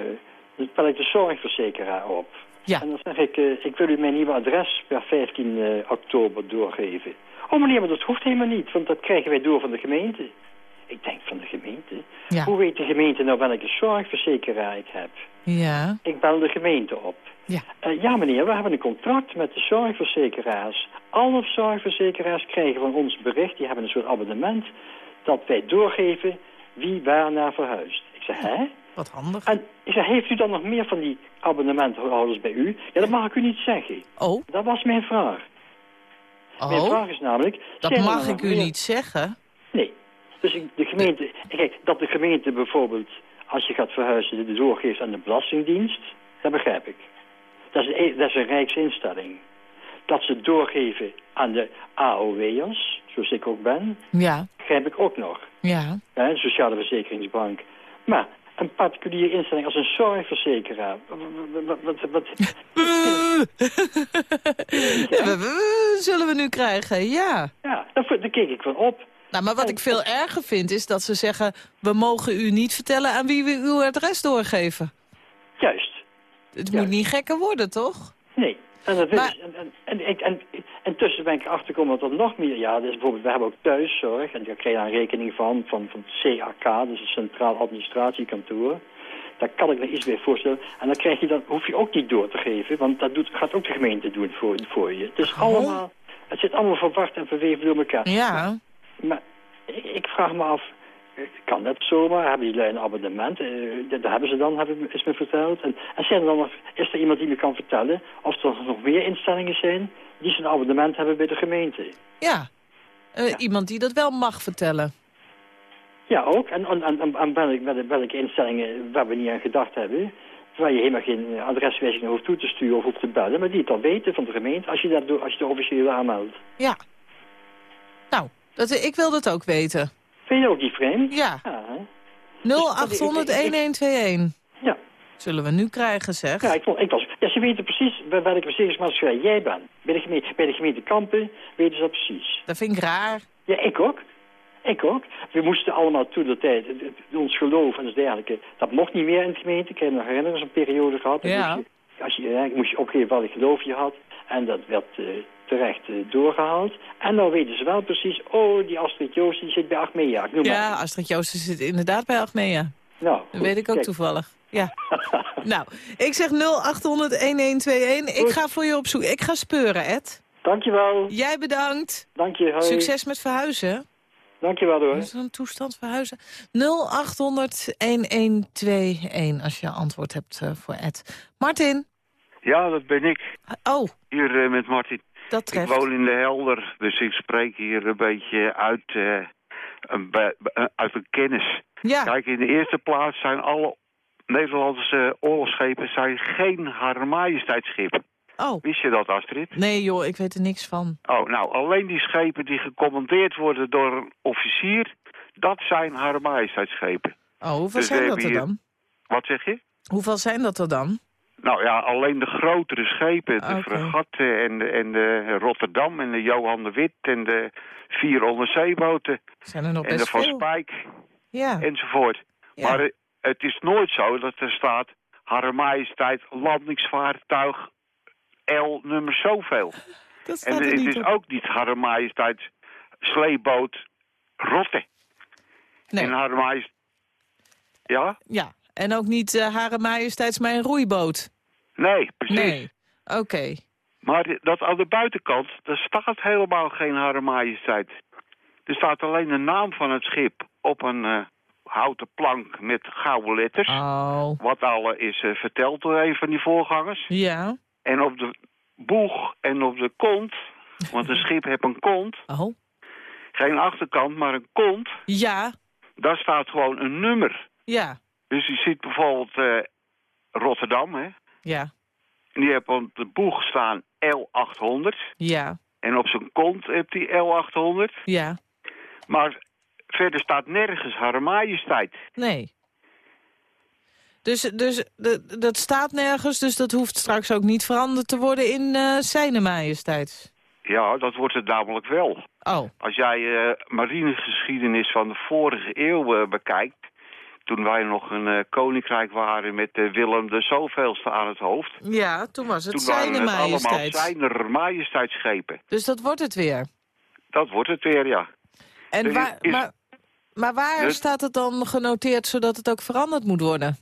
dan bel ik de zorgverzekeraar op. Ja. En dan zeg ik, eh, ik wil u mijn nieuwe adres per 15 eh, oktober doorgeven. Oh meneer, maar dat hoeft helemaal niet, want dat krijgen wij door van de gemeente. Ik denk van de gemeente. Ja. Hoe weet de gemeente nou welke zorgverzekeraar ik heb? Ja. Ik bel de gemeente op. Ja. Eh, ja meneer, we hebben een contract met de zorgverzekeraars. Alle zorgverzekeraars krijgen van ons bericht, die hebben een soort abonnement, dat wij doorgeven wie waar naar verhuist. Ik zeg, hè? Wat handig. En ik zeg, heeft u dan nog meer van die abonnementhouders bij u? Ja, dat mag ik u niet zeggen. Oh, Dat was mijn vraag. Mijn oh. vraag is namelijk... Dat mag ik u meer- niet zeggen. Nee. Dus de gemeente... Kijk, dat de gemeente bijvoorbeeld, als je gaat verhuizen, de doorgeeft aan de Belastingdienst, dat begrijp ik. Dat is, een, dat is een rijksinstelling. Dat ze doorgeven aan de AOW'ers, zoals ik ook ben, Ja, begrijp ik ook nog. ja. Hè, de Sociale Verzekeringsbank. Maar een particuliere instelling als een zorgverzekeraar. Wat, wat, wat, Ja, (laughs) (laughs) zullen we nu krijgen, ja. ja, daar, keek ik van op. Nou, maar wat ik veel erger vind is dat ze zeggen... we mogen u niet vertellen aan wie we uw adres doorgeven. Juist. Het moet niet gekker worden, toch? Nee. En, dat en, en, en, ik- en, intussen ben ik erachter gekomen dat er nog meer... Ja, dus bijvoorbeeld, we hebben ook thuiszorg. En daar krijg je een rekening van, van, van CAK, dus het Centraal Administratiekantoor. Daar kan ik me iets bij voorstellen. En dan, krijg je dan hoef je ook niet door te geven, want dat doet, gaat ook de gemeente doen voor, voor je. Het is Oh. allemaal... Het zit allemaal verward en verweven door elkaar. Ja. Maar ik, ik vraag me af, eh, kan dat zomaar? Hebben die lui een abonnement? Eh, dat dat hebben ze dan, heb ik, is me verteld. En, en zijn er dan nog, is er iemand die me kan vertellen of er nog meer instellingen zijn die zo'n abonnement hebben bij de gemeente? Ja. Eh, Ja. Iemand die dat wel mag vertellen. Ja, ook. En, en welke, welke, instellingen waar we niet aan gedacht hebben... waar je helemaal geen adreswijzing hoeft toe te sturen of hoeft te bellen... maar die het dan weten van de gemeente als je dat, door- als je de officieel aanmeldt. Ja. Nou, dat, ik wil dat ook weten. Vind je ook niet vreemd? Ja. Ja, hè? 0800-1121. ja. Zullen we nu krijgen, zeg. Ja, ik, ik was, ja, ze weten precies bij welke verzekeringsmaatschappij jij bent. Bij de, gemeente, bij de gemeente Kampen weten ze dat precies. Dat vind ik raar. Ja, ik ook. Ik ook. We moesten allemaal toen de tijd, ons geloof en dergelijke, dat mocht niet meer in de gemeente. Ik je nog herinneren, zo'n periode gehad. Dan Ja. Moest je, als je, ja, moest je opgeven welk geloof je had. En dat werd eh, terecht eh, doorgehaald. En nou weten ze wel precies, oh, die Astrid Joost die zit bij Achmea. Ik Ja. Astrid Joosten zit inderdaad bij Achmea. Nou, Dat weet ik ook kijk. toevallig. Ja. (laughs) nou, ik zeg 0800-1121. Ik ga voor je op zoek. Ik ga speuren, Ed. Dankjewel. Jij bedankt. Dank je. Hoi. Succes met verhuizen. Dankjewel hoor. Is er een toestand verhuizen? 0800-1121 als je antwoord hebt eh, voor Ed. Martin. Ja, dat ben ik. Oh, Hier eh, met Martin. dat Ik treft. woon in de Helder, dus ik spreek hier een beetje uit, eh, een, be- be- uit een kennis. Ja, Kijk, in de eerste plaats zijn alle Nederlandse oorlogsschepen zijn geen Hare Majesteitsschepen. Oh. Wist je dat, Astrid? Nee joh, ik weet er niks van. Oh, nou, alleen die schepen die gecommandeerd worden door een officier, dat zijn Hare Majesteitsschepen. Oh, hoeveel Dus zijn dat er hier- dan? Wat zeg je? Hoeveel zijn dat er dan? Nou ja, alleen de grotere schepen, de Oké. fregatten en de, en de Rotterdam en de Johan de Wit en de vier onderzeeboten Zijn er nog en de best Van veel? Spijk Ja. enzovoort. Ja. Maar het is nooit zo dat er staat Hare Majesteit landingsvaartuig L nummer zoveel. (laughs) dat En het is op. ook niet Hare Majesteit sleeboot Rotte. Nee. En Hare Majesteit... Ja? Ja, en ook niet eh Hare Majesteits mijn roeiboot. Nee, precies. Nee. Oké. Maar dat aan de buitenkant, daar staat helemaal geen Hare Majesteit. Er staat alleen de naam van het schip op een eh, houten plank met gouden letters. Oh. Wat al eh, is verteld door een van die voorgangers. Ja. En op de boeg en op de kont, want een schip heeft een kont, Oh. geen achterkant, maar een kont, Ja. daar staat gewoon een nummer. Ja. Dus je ziet bijvoorbeeld eh, Rotterdam, hè. Ja. En die heeft op de boeg staan L800. Ja. En op zijn kont heeft hij L800. Ja. Maar verder staat nergens Hare Majesteit. Nee. Dus, dus de, dat staat nergens, dus dat hoeft straks ook niet veranderd te worden in eh Zijne Majesteit. Ja, dat wordt het namelijk wel. Oh, Als jij eh marinegeschiedenis van de vorige eeuw eh, bekijkt... toen wij nog een koninkrijk waren met Willem de zoveelste aan het hoofd... ja, toen was het toen waren Zijne het allemaal. Zijner Majesteitsschepen. Dus dat wordt het weer. Dat wordt het weer, ja. En Dus waar, is- maar, maar waar Dus- staat het dan genoteerd zodat het ook veranderd moet worden?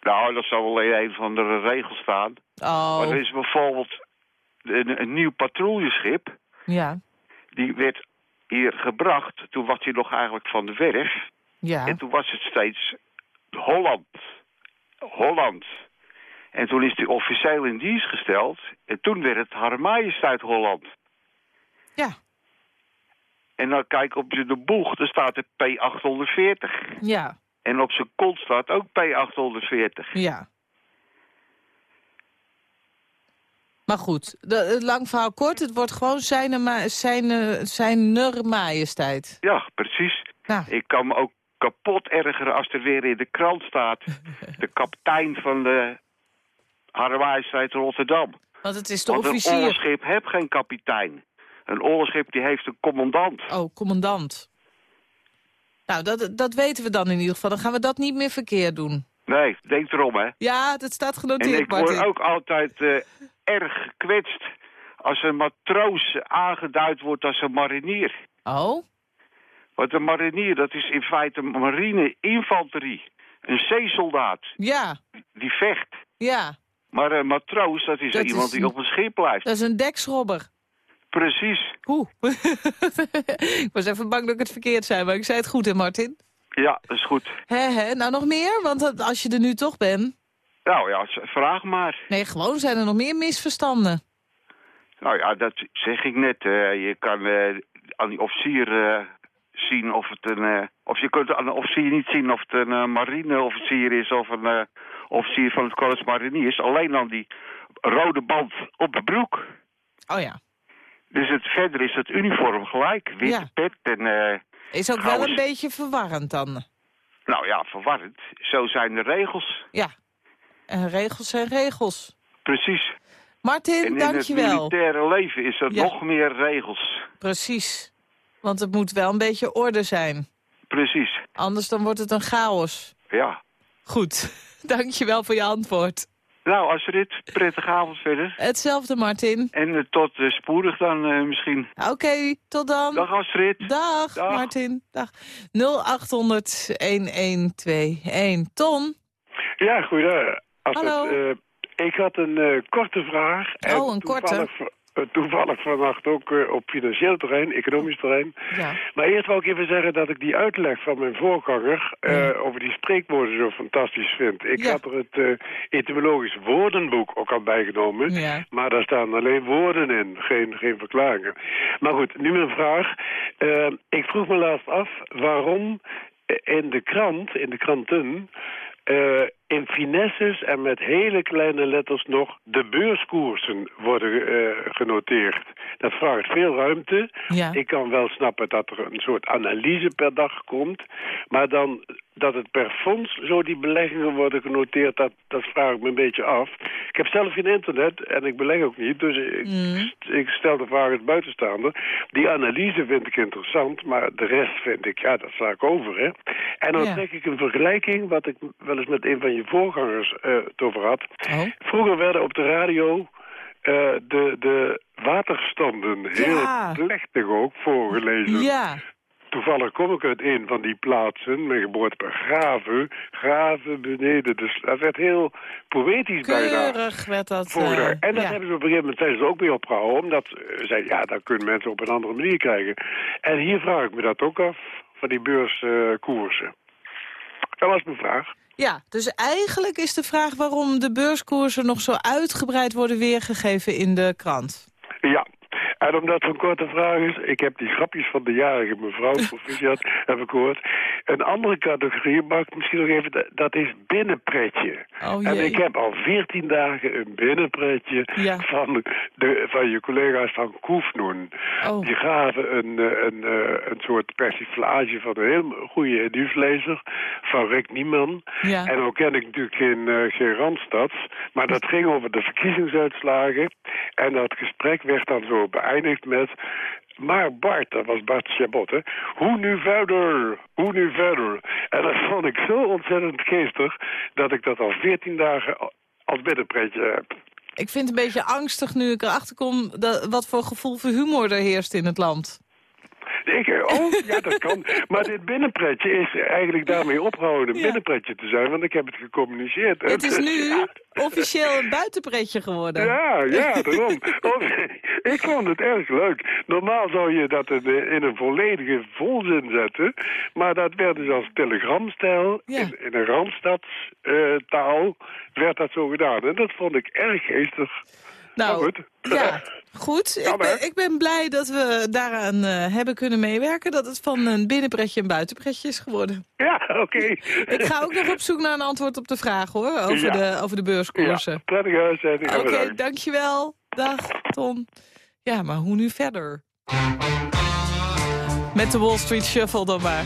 Nou, dat zal wel in een van de regels staan. Oh, Maar er is bijvoorbeeld een, een nieuw patrouilleschip... ja, die werd hier gebracht. Toen was hij nog eigenlijk van de werf. ja. En toen was het steeds Holland. Holland. En toen is hij officieel in dienst gesteld. En toen werd het Hare Majesteit Holland. Ja, En dan kijk op de boeg, daar staat het P840. ja, En op zijn kont staat ook P840. ja. Maar goed, het lang verhaal kort, het wordt gewoon zijn, zijn, zijn majesteit. Ja, precies. Ik kan me ook kapot ergeren als er weer in de krant staat... de (laughs) kapitein van de Harderwijsstrijd Rotterdam. Want het is de Want een officier. oorlogsschip heeft geen kapitein. Een oorlogsschip die heeft een commandant. Oh, commandant. Nou, dat, dat weten we dan in ieder geval. Dan gaan we dat niet meer verkeerd doen. Nee, denk erom, hè. Ja, dat staat En genoteerd, ik word Martin. ook altijd eh, erg gekwetst als een matroos aangeduid wordt als een marinier. Oh? Want een marinier, dat is in feite marine-infanterie. Een zeesoldaat, Ja, die vecht. ja. Maar een matroos, dat is Dat iemand is die op een schip blijft. Dat is een deksrobber. Precies. Oeh. (laughs) ik was even bang dat ik het verkeerd zei, maar ik zei het goed, hè, Martin? Ja, dat is goed. Hè, hè? Nou, nog meer? Want als je er nu toch bent... Nou ja, vraag maar. Nee, gewoon zijn er nog meer misverstanden. Nou ja, dat zeg ik net. je kan eh, aan die officier eh, zien of het een... eh, of je kunt aan de officier niet zien of het een marineofficier is of een officier van het Korps Mariniers. Alleen aan die rode band op de broek. Oh ja. Dus het, verder is het uniform gelijk. Witte Ja. pet en... eh, Is ook wel een beetje verwarrend dan. nou ja, verwarrend. Zo zijn de regels. Ja. En regels zijn regels. Precies. en Martin, in het dankjewel. militaire leven is er Ja. nog meer regels. Precies. Want het moet wel een beetje orde zijn. Precies. Anders dan wordt het een chaos. Ja. Goed. (laughs) Dankjewel voor je antwoord. Nou, Astrid, prettige avond verder. Hetzelfde, Martin. En eh, tot eh, spoedig dan eh, misschien. Oké, tot dan. Dag Astrid. Dag, Dag. Martin. Dag. 0800-1121. Ton? Ja, goeiedag. Astrid. Hallo. Eh, ik had een eh, korte vraag. En Oh, een korte. Toevallig, eh, toevallig vannacht ook eh, op financieel terrein, economisch terrein. Ja. Maar eerst wil ik even zeggen dat ik die uitleg van mijn voorganger eh, over die spreekwoorden zo fantastisch vind. Ik Ja. had er het etymologisch woordenboek ook al bijgenomen. Maar daar staan alleen woorden in, geen, geen verklaringen. Maar goed, nu mijn vraag. Ik vroeg me laatst af waarom in de krant, in de kranten... in finesses en met hele kleine letters nog de beurskoersen worden eh, genoteerd. Dat vraagt veel ruimte. Ja. Ik kan wel snappen dat er een soort analyse per dag komt. Maar dan dat het per fonds zo die beleggingen worden genoteerd, dat, dat vraag ik me een beetje af. Ik heb zelf geen internet en ik beleg ook niet, dus ik, Mm. ik stel de vraag als buitenstaander. Die analyse vind ik interessant, maar de rest vind ik, ja, dat sla ik over. Hè? En dan Ja. trek ik een vergelijking, wat ik wel eens met een van je voorgangers eh het over had. Oh. Vroeger werden op de radio eh, de, de waterstanden heel Ja. plechtig ook voorgelezen. Ja. Toevallig kom ik uit een van die plaatsen, mijn geboorte Graven, Graven beneden. Dus dat werd heel poëtisch bijna Keurig werd dat. eh, en dat ja. hebben ze op een gegeven moment zijn ze ook mee opgehouden, omdat ze zeiden, ja, dat kunnen mensen op een andere manier krijgen. En hier vraag ik me dat ook af, van die beurskoersen. Dat was mijn vraag. Ja, dus eigenlijk is de vraag waarom de beurskoersen nog zo uitgebreid worden weergegeven in de krant. Ja. En omdat het een korte vraag is, ik heb die grapjes van de jarige mevrouw, (laughs) proficiat, heb ik gehoord. Een andere categorie mag ik misschien nog even, dat- is binnenpretje. Oh en ik heb al veertien dagen een binnenpretje Ja. van, de, van je collega's van Koefnoen. Oh. Die gaven een, eh, een, eh, een soort persiflage van een heel goede nieuwslezer, van Rick Nieman. Ja. En ook ken ik natuurlijk geen, eh, geen Randstad, maar dat ging over de verkiezingsuitslagen. En dat gesprek werd dan zo beëindigd met... Maar Bart, dat was Bart Chabot, hè. Hoe nu verder? Hoe nu verder? En dat vond ik zo ontzettend geestig... dat ik dat al veertien dagen als binnenpretje heb. Ik vind het een beetje angstig nu ik erachter kom dat, wat voor gevoel voor humor er heerst in het land. Ik, oh, ja, dat kan. Maar dit binnenpretje is eigenlijk daarmee opgehouden een Ja. binnenpretje te zijn, want ik heb het gecommuniceerd. Het is nu officieel een buitenpretje geworden. Ja, ja, daarom. Ik vond het erg leuk. Normaal zou je dat in, een volledige volzin zetten. Maar dat werd dus als telegramstijl, Ja. in, in een Randstadstaal, werd dat zo gedaan. En dat vond ik erg geestig. Nou, goed. ja, (laughs) goed. Ik ben, ik ben blij dat we daaraan eh, hebben kunnen meewerken. Dat het van een binnenpretje een buitenpretje is geworden. Ja, oké. Ik ga ook nog op zoek naar een antwoord op de vraag, hoor. Over, Ja. de, over de beurskoersen. Ja, prettige uitzending. Oké, dankjewel. Dag, Ton. Ja, maar hoe nu verder? Met de Wall Street Shuffle dan maar.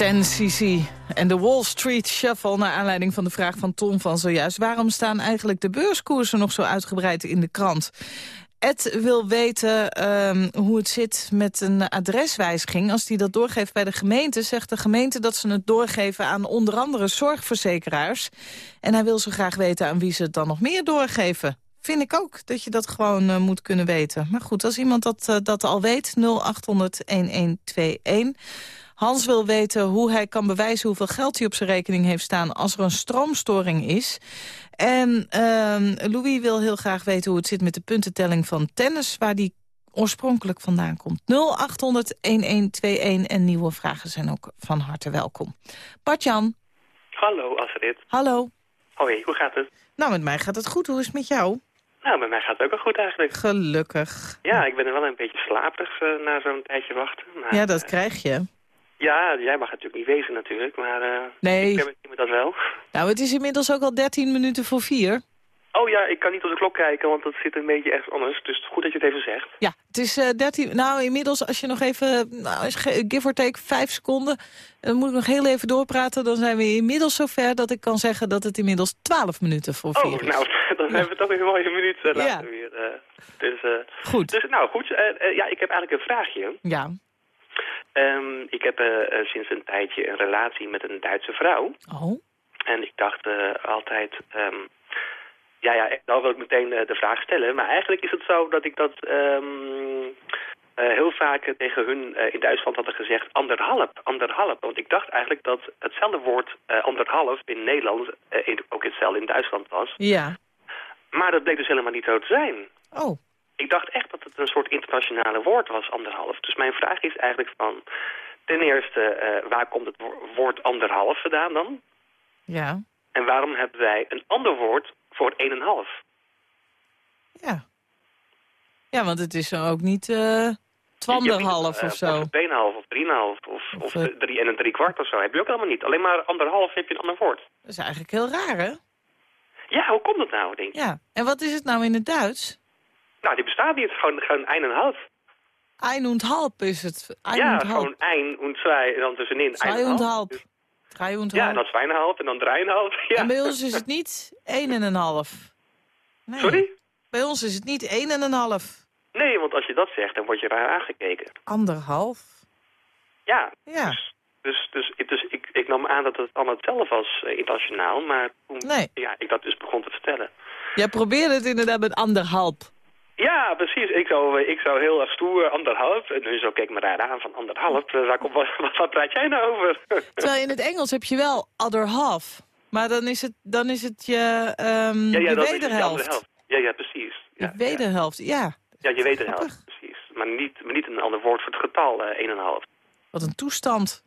10cc en de Wall Street Shuffle... naar aanleiding van de vraag van Tom van zojuist... waarom staan eigenlijk de beurskoersen nog zo uitgebreid in de krant? Ed wil weten ehm, hoe het zit met een adreswijziging. Als die dat doorgeeft bij de gemeente, zegt de gemeente dat ze het doorgeven aan onder andere zorgverzekeraars. En hij wil zo graag weten aan wie ze het dan nog meer doorgeven. Vind ik ook dat je dat gewoon eh, moet kunnen weten. Maar goed, als iemand dat, eh, dat al weet, 0800 1121. Hans wil weten hoe hij kan bewijzen hoeveel geld hij op zijn rekening heeft staan... als er een stroomstoring is. En ehm, Louis wil heel graag weten hoe het zit met de puntentelling van tennis... waar die oorspronkelijk vandaan komt. 0800-1121 en nieuwe vragen zijn ook van harte welkom. Bartjan. Hallo Astrid. Hallo. Hoi, hoe gaat het? Nou, met mij gaat het goed. Hoe is het met jou? Nou, met mij gaat het ook wel goed eigenlijk. Gelukkig. Ja, ik ben er wel een beetje slaperig uh, na zo'n tijdje wachten. Maar, ja, dat uh, krijg je. Ja, jij mag het natuurlijk niet wezen natuurlijk, maar uh, nee. ik heb dat wel. Nou, het is inmiddels ook al 13 minuten voor vier. Oh ja, ik kan niet op de klok kijken, want dat zit een beetje ergens anders. Dus goed dat je het even zegt. Ja, het is uh, 13... Nou, inmiddels als je nog even... Nou, give or take vijf seconden... dan moet ik nog heel even doorpraten. Dan zijn we inmiddels zover dat ik kan zeggen dat het inmiddels 12 minuten voor vier oh, is. nou, (laughs) dan ja. hebben we toch een mooie minuut uh, later ja. weer. Uh, dus, goed. Dus nou, goed. ja, ik heb eigenlijk een vraagje. Ja. Um, ik heb sinds een tijdje een relatie met een Duitse vrouw. Oh. En ik dacht altijd... Um, Ja, ja, nou wil ik meteen eh, de vraag stellen. Maar eigenlijk is het zo dat ik dat ehm, eh, heel vaak eh, tegen hun eh, in Duitsland hadden gezegd anderhalf, anderhalf. Want ik dacht eigenlijk dat hetzelfde woord eh, anderhalf in Nederland eh, ook hetzelfde in Duitsland was. Ja. Maar dat bleek dus helemaal niet zo te zijn. Oh. Ik dacht echt dat het een soort internationale woord was, anderhalf. Dus mijn vraag is eigenlijk van... Ten eerste, eh, waar komt het wo- woord anderhalf vandaan dan? Ja. En waarom hebben wij een ander woord voor 1,5? Ja. Ja, want het is ook niet eh twanderhalf of zo. Of 2,5 of 3,5 of, of eh, 3 en een drie kwart of zo. Heb je ook helemaal niet. Alleen maar anderhalf heb je een ander woord. Dat is eigenlijk heel raar, hè? Ja, hoe komt dat nou, denk je? Ja. En wat is het nou in het Duits? Nou, die bestaat niet. Gewoon, gewoon ein en half. Ein und halb is het. Ein ja, und halb. gewoon ein en twee en dan tussenin Zwei und halb. Drei und Ja, en halb. dan tweeënhalf en dan drieënhalf. (laughs) Ja. En bij ons is het niet één en een half. Nee. Sorry? Bij ons is het niet één en een half. Nee, want als je dat zegt, dan word je raar aangekeken. Anderhalf. Ja. Ja. Dus, dus, ik- dus ik, ik nam aan dat het allemaal hetzelfde was eh, internationaal. Maar toen Nee. ja, ik dat dus begon te vertellen. Jij probeerde het inderdaad met anderhalf. Ja, precies. Ik zou, eh, ik zou heel erg stoer anderhalf. En nu zo keek me raar aan van anderhalf. Eh, wat, wat, wat praat jij nou over? (laughs) Terwijl in het Engels heb je wel other half. Maar dan is het, dan is het je, ehm ja, ja, je dat wederhelft. Ja, ja, precies. Je wederhelft, ja. Ja, je weet de helft, precies. Maar niet, maar niet een ander woord voor het getal, eh 1,5. Wat een toestand.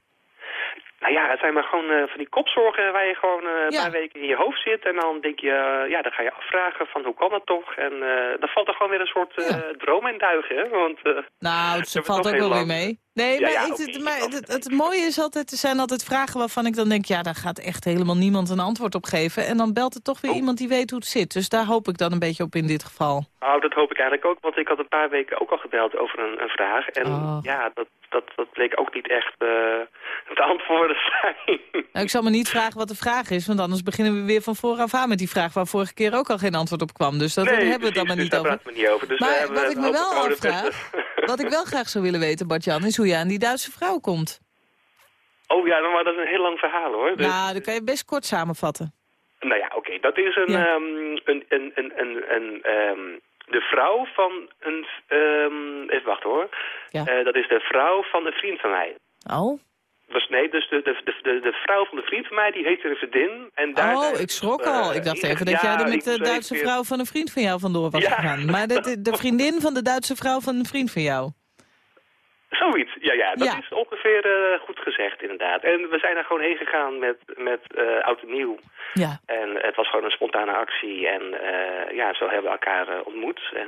Nou ja, het zijn maar gewoon eh, van die kopzorgen waar je gewoon eh, een Ja. paar weken in je hoofd zit. En dan denk je, eh, ja, dan ga je afvragen van hoe kan dat toch? En dan valt er gewoon weer een soort eh, droom in duigen, hè? Want, Nou, het valt ook wel weer mee. Nee, maar, ja, het, het, maar het, het mooie is altijd, er zijn altijd vragen waarvan ik dan denk... ja, daar gaat echt helemaal niemand een antwoord op geven. En dan belt er toch weer Oh. iemand die weet hoe het zit. Dus daar hoop ik dan een beetje op in dit geval. Nou, dat hoop ik eigenlijk ook, want ik had een paar weken ook al gebeld over een, een vraag. En Oh. ja, dat, dat, dat bleek ook niet echt eh, (laughs) te antwoorden (laughs) zijn. Nou, ik zal me niet vragen wat de vraag is... want anders beginnen we weer van vooraf aan met die vraag... waar vorige keer ook al geen antwoord op kwam. Dus dat nee, hebben we het dan maar dus niet daar over. praten we niet over. Dus Maar wat ik me wel afvraag... wat ik wel graag zou willen weten, Bart-Jan... is hoe je aan die Duitse vrouw komt. Oh ja, maar dat is een heel lang verhaal hoor. Dus- Nou, dat kan je best kort samenvatten. Nou ja, oké. Dat is een, Ja. ehm, een, een, een, een, een ehm, de vrouw van een, ehm, even wachten hoor. Ja. Eh, dat is de vrouw van een vriend van mij. Oh? Dus nee, dus de, de, de, de, vrouw van de vriend van mij, die heet een vriendin. En daar Oh, ik schrok eh, al. Ik dacht ja, even dat jij er met de Duitse vrouw van een vriend van jou vandoor was gegaan. Maar de, de, de (laughs) vriendin van de Duitse vrouw van een vriend van jou. Zoiets, ja, ja. Dat Ja. is ongeveer eh, goed gezegd, inderdaad. En we zijn er gewoon heen gegaan met, met eh, oud en nieuw. Ja. En het was gewoon een spontane actie. En eh, ja, zo hebben we elkaar ontmoet. En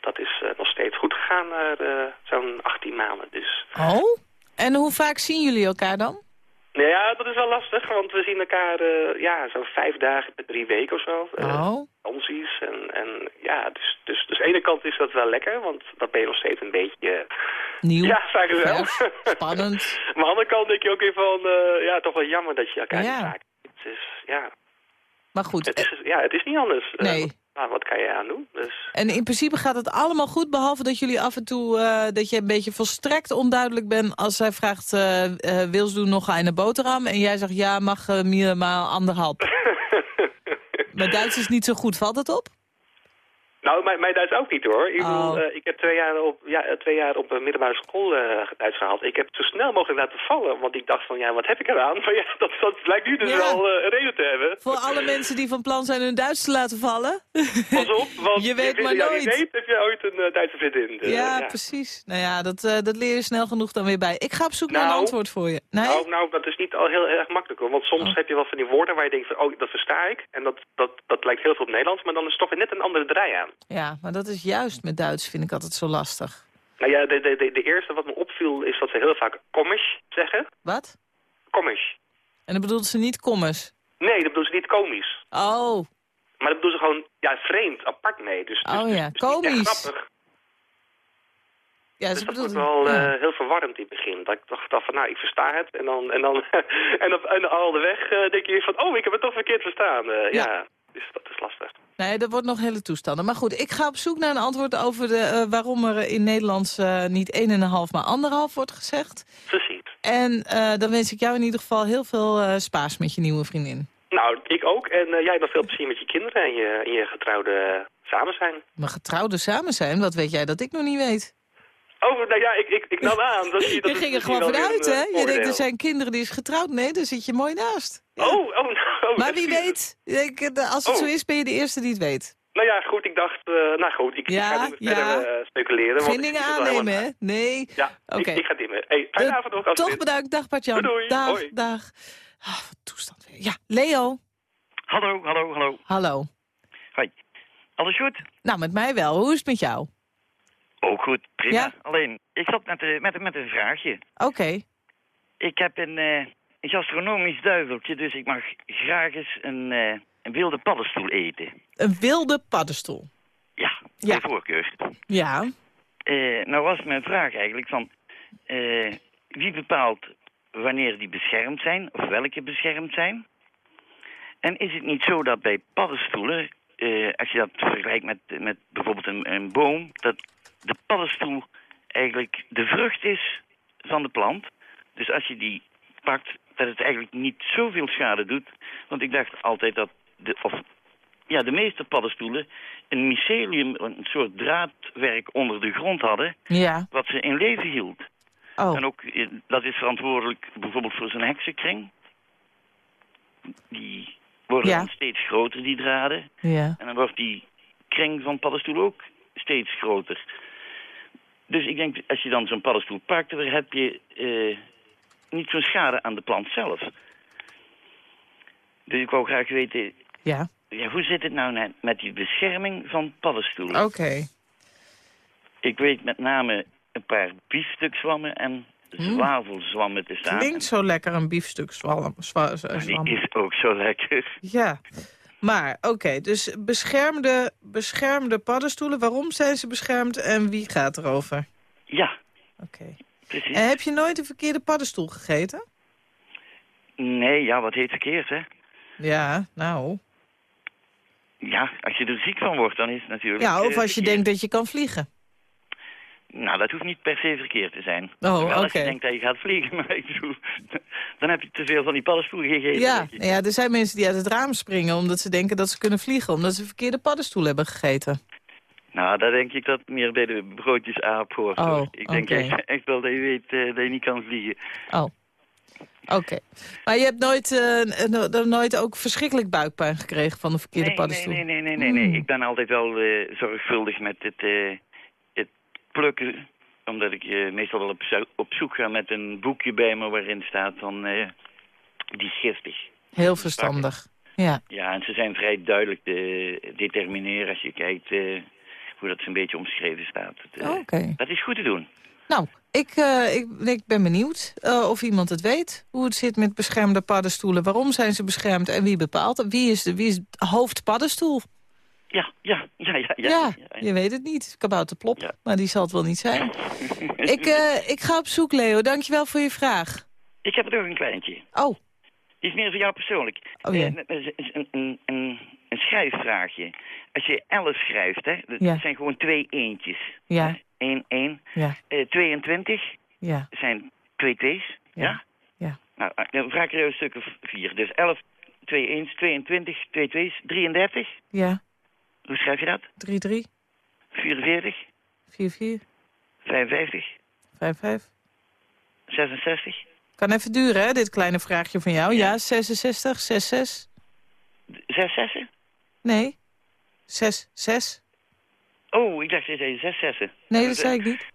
dat is nog steeds goed gegaan na zo'n 18 maanden. Dus Oh? En hoe vaak zien jullie elkaar dan? Nou ja, dat is wel lastig. Want we zien elkaar eh, ja, zo vijf dagen per drie weken of zo. Eh, Oh. En, en ja, dus, dus, dus aan de ene kant is dat wel lekker. Want dan ben je nog steeds een beetje... Nieuw. Ja, vrijgezel. vers, spannend. (laughs) maar aan de andere kant denk je ook weer van... eh, ja, toch wel jammer dat je elkaar Ja. niet vaak ziet. Het is, ja, Maar goed. het is, ja, het is niet anders. Eh, Nee. Nou, wat kan je aan doen? Dus... En in principe gaat het allemaal goed, behalve dat jullie af en toe... eh, dat je een beetje volstrekt onduidelijk bent als zij vraagt... eh eh, wil ze doen nog een boterham? En jij zegt ja, mag minimaal anderhalf. (laughs) maar Duits is niet zo goed, valt het op? Nou, mijn, mijn Duits ook niet hoor. Ik, bedoel, Oh. eh, ik heb twee jaar op, ja, eh, twee jaar op een middelbare school eh, Duits gehaald. Ik heb het zo snel mogelijk laten vallen, want ik dacht van ja, wat heb ik eraan? (laughs) Maar ja, dat, dat blijkt nu dus Ja. wel eh, een reden te hebben. Voor alle mensen die van plan zijn hun Duits te laten vallen. (laughs) Pas op, want Je weet maar nooit. weet, heb je ooit een eh, Duitse vriendin. Dus, ja, eh, precies. Nou ja, dat, eh, dat leer je snel genoeg dan weer bij. Ik ga op zoek naar een Nou. antwoord voor je. Nee? Nou, nou, dat is niet al heel erg makkelijk hoor. Want soms heb je wel van die woorden waar je denkt van, oh, dat versta ik. En dat, dat, dat lijkt heel veel op Nederlands, maar dan is het toch weer net een andere draai aan. Ja, maar dat is juist met Duits, vind ik altijd zo lastig. Nou ja, de, de, de, de eerste wat me opviel is dat ze heel vaak komisch zeggen. Wat? Komisch. En dan bedoelt ze niet kommes. Nee, dat bedoelen ze niet komisch. Oh, Maar dat bedoelen ze gewoon ja, vreemd, apart mee. Dus, dus, oh ja, dus niet echt komisch. grappig. Ja, Dus dat bedoelt... wordt wel ja. eh, heel verwarrend in het begin. Dat ik dacht, van, nou, ik versta het. En dan, en dan (laughs) en op, en al de weg eh, denk je weer van, oh, ik heb het toch verkeerd verstaan. Eh, Ja. ja. Dus dat is lastig. Nee, dat wordt nog hele toestanden. Maar goed, ik ga op zoek naar een antwoord over de, eh, waarom er in Nederlands eh, niet 1,5 maar anderhalf wordt gezegd. Precies. En eh, dan wens ik jou in ieder geval heel veel spaas met je nieuwe vriendin. Nou, ik ook. En jij nog veel plezier met je kinderen en je, en je getrouwde samen zijn. Maar getrouwden samen zijn, wat weet jij dat ik nog niet weet? Oh, nou ja, ik, ik, ik nam aan. Dat je, (laughs) dat je ging er gewoon vanuit, hè? eh, Je denkt, er zijn kinderen die is getrouwd. Nee, daar zit je mooi naast. Oh, oh, nou, oh, maar wie weet, ik, eh, als het Oh. zo is, ben je de eerste die het weet. Nou ja, goed, ik dacht, eh, nou goed, ik, Ja, ik ga niet meer ja. verder eh, speculeren. Geen ik dingen aannemen, hè? Nee. Ja, Oké. ik, ik ga dimmen. Hey, fijne avond nog. als Toch bedankt, dag Bartjan. Doei, doei. Dag, Hoi. dag. Ah, wat toestand weer. Ja, Leo. Hallo, hallo, hallo. Hallo. Hoi. Alles goed? Nou, met mij wel. Hoe is het met jou? Ook goed, prima. Ja? Alleen, ik zat met, eh, met, met een vraagje. Oké. Ik heb een, eh, een gastronomisch duiveltje, dus ik mag graag eens een, eh, een wilde paddenstoel eten. Een wilde paddenstoel. Ja, Ja. voorkeur. Ja. Nou was mijn vraag eigenlijk van... wie bepaalt wanneer die beschermd zijn, of welke beschermd zijn? En is het niet zo dat bij paddenstoelen, eh, als je dat vergelijkt met, met bijvoorbeeld een, een boom... dat de paddenstoel eigenlijk de vrucht is van de plant. Dus als je die pakt, dat het eigenlijk niet zoveel schade doet. Want ik dacht altijd dat... De, of, ja, de meeste paddenstoelen een mycelium, een soort draadwerk onder de grond hadden... Ja. wat ze in leven hield. Oh. En ook, eh, dat is verantwoordelijk bijvoorbeeld voor zo'n heksenkring. Die worden Ja. steeds groter, die draden. Ja. En dan wordt die kring van paddenstoel ook steeds groter. Dus ik denk, als je dan zo'n paddenstoel pakt, dan heb je eh, niet zo'n schade aan de plant zelf. Dus ik wou graag weten, Ja. ja, hoe zit het nou net met die bescherming van paddenstoelen? Oké. Ik weet met name een paar biefstukzwammen en zwavelzwammen te staan. Klinkt zo lekker een biefstuk zwalm. Zwa, zwa- Die is ook zo lekker. Ja. Maar, oké, dus beschermde, beschermde paddenstoelen. Waarom zijn ze beschermd en wie gaat erover? Ja. Oké. Precies. En heb je nooit een verkeerde paddenstoel gegeten? Nee, ja, wat heet verkeerd, hè? Ja, nou. Ja, als je er ziek van wordt, dan is het natuurlijk... Ja, of eh, als je verkeerd. denkt dat je kan vliegen. Nou, dat hoeft niet per se verkeerd te zijn. Oh, Wel als oké. je denkt dat je gaat vliegen, (laughs) maar ik bedoel, dan heb je te veel van die paddenstoelen gegeten. Ja, ja, er zijn mensen die uit het raam springen omdat ze denken dat ze kunnen vliegen. Omdat ze verkeerde paddenstoel hebben gegeten. Nou, daar denk ik dat meer bij de broodjes aap hoort. Oh, hoor. Ik denk oké. echt, echt wel dat je weet eh, dat je niet kan vliegen. Oh, oké. Maar je hebt nooit, eh, no- no- nooit ook verschrikkelijk buikpijn gekregen van een verkeerde nee, paddenstoel? Nee, nee, nee, nee, nee. Hmm. Ik ben altijd wel eh, zorgvuldig met het, het plukken. Omdat ik eh, meestal wel op, zo- op zoek ga met een boekje bij me waarin staat van... eh, die is giftig. Heel verstandig. Ja. Ja, en ze zijn vrij duidelijk te determineren als je kijkt eh, hoe dat zo'n beetje omschreven staat. Eh, Oké. Dat is goed te doen. Nou, ik, eh, ik, ik ben benieuwd eh, of iemand het weet. Hoe het zit met beschermde paddenstoelen. Waarom zijn ze beschermd en wie bepaalt het? Wie is de wie is het hoofdpaddenstoel? Ja, ja, ja, ja. ja, Ja, je weet het niet. Kabouter Plop, maar die zal het wel niet zijn. (laughs) ik, eh, ik ga op zoek, Leo. Dankjewel voor je vraag. Ik heb er nog een kleintje. Oh. Die is meer voor jou persoonlijk. Oh, ja. Eh, een, een, een, een schrijfvraagje. Als je 11 schrijft, hè, dat zijn gewoon twee eentjes. Ja, 1, 1. ja, Eh 22 ja, zijn twee twees. Ja? ja. Nou, eh, dan vraag ik er een stuk of vier. Dus 11, 2 eens, 22, 2 twees, 33. ja. Hoe schrijf je dat? 3-3, 44, 4-4, 55, 5-5. 66, Kan even duren, hè, dit kleine vraagje van jou. Ja, 66, 6-6. 6 zessen? Nee, 6-6. Oh, ik dacht je zei 6 zessen. Nee, dat zei ik niet.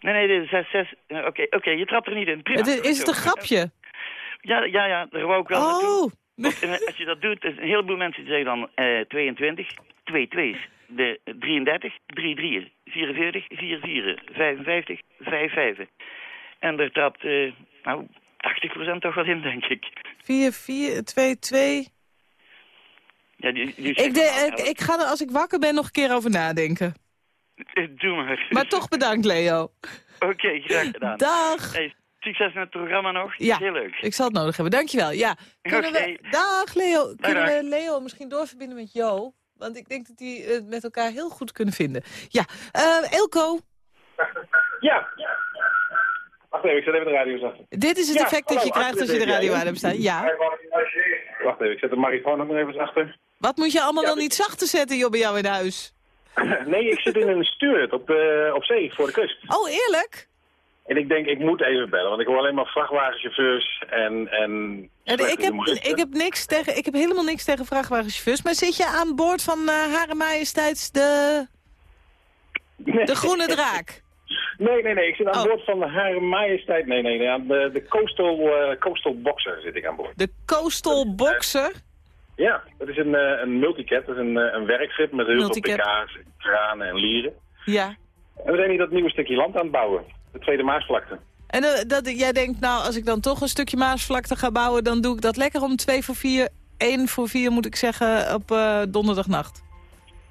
Nee, nee, dit is 6 6. Oké, oké, je trapt er niet in. Prima. Het is, is het een grapje? Ja, ja, ja, daar wou ik wel Oh. eh, als je dat doet, is een heleboel mensen die zeggen dan eh 22, 2 twees, de 33, 3 drieën, 44, 4 vieren, 55, 5 vijven. En daar trapt, eh, nou, 80% toch wel in, denk ik. 4, 4, 2, 2. Ja, die, die Ik, de, ik, ik ga er als ik wakker ben nog een keer over nadenken. (laughs) Doe maar. Maar toch bedankt, Leo. Oké, graag gedaan. Dag. Hey, succes met het programma nog. Ja, Heel leuk. ik zal het nodig hebben. Dankjewel. Ja. Kunnen we, dag, Leo. Kunnen dag. we Leo misschien doorverbinden met Jo? Want ik denk dat die het met elkaar heel goed kunnen vinden. Ja, eh Elko, Ja. Wacht even, ik zet even de radio zachter. dit is het Ja, effect dat je krijgt als je de radio ja. aan hebt staan. Ja. Wacht even, ik zet de marifoon ook nog even eens achter. Wat moet je allemaal wel niet zachter zetten, joh, bij jou in huis? (laughs) nee, ik zit in een stuurhut op, eh, op zee, voor de kust. Oh, eerlijk? En ik denk, ik moet even bellen, want ik hoor alleen maar vrachtwagenchauffeurs en... en ik, heb, ik, heb niks tegen, ik heb helemaal niks tegen vrachtwagenchauffeurs. Maar zit je aan boord van eh Hare Majesteits de, de Groene (laughs) Draak? Nee, nee, nee, ik zit aan boord van Hare Majesteit. Nee, nee, nee, aan de, de Coastal, eh, Coastal Boxer zit ik aan boord. De Coastal Boxer? Ja, dat is een, eh, een multicat, dat is een, eh, een werkschip met heel Multicat. veel pk's, kranen en lieren. Ja. En we zijn hier dat nieuwe stukje land aan het bouwen, de Tweede Maasvlakte. En eh, dat, jij denkt, nou, als ik dan toch een stukje Maasvlakte ga bouwen... dan doe ik dat lekker om twee voor vier, één voor vier moet ik zeggen, op eh, donderdagnacht.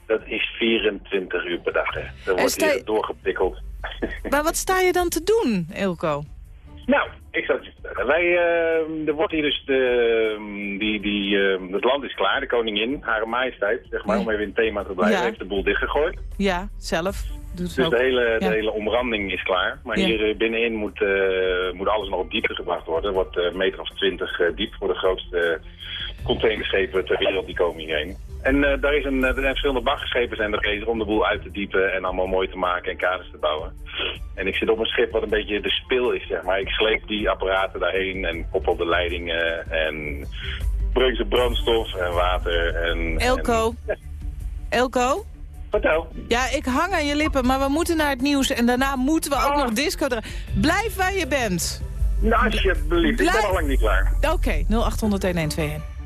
Dat is 24 uur per dag, hè. Er wordt je- hier doorgepikkeld. Maar wat sta je dan te doen, Ilko? Nou, ik zal het je vertellen. Wij, eh, er wordt hier dus, de, die, die, eh, het land is klaar, de koningin, Hare Majesteit, zeg maar, om even in het thema te blijven, Ja. heeft de boel dichtgegooid. Ja, zelf. Doet Dus ook. de hele, de hele omranding is klaar. Maar Ja. hier eh, binnenin moet, eh, moet alles nog op diepte gebracht worden. Er wordt eh, een meter of twintig diep voor de grootste containerschepen ter wereld die komen hierheen. En eh, daar is een, er zijn verschillende baggerschepen zijn er bezig om de boel uit te diepen en allemaal mooi te maken en kaders te bouwen. En ik zit op een schip wat een beetje de spil is, zeg maar. Ik sleep die apparaten daarheen en koppel de leidingen en breng ze brandstof en water en... Elko. Elko? Vertel. Ja, ik hang aan je lippen, maar we moeten naar het nieuws. En daarna moeten we ook nog disco draaien. Blijf waar je bent. Nou, alsjeblieft. Ik ben al lang niet klaar. Oké, 0800 1121.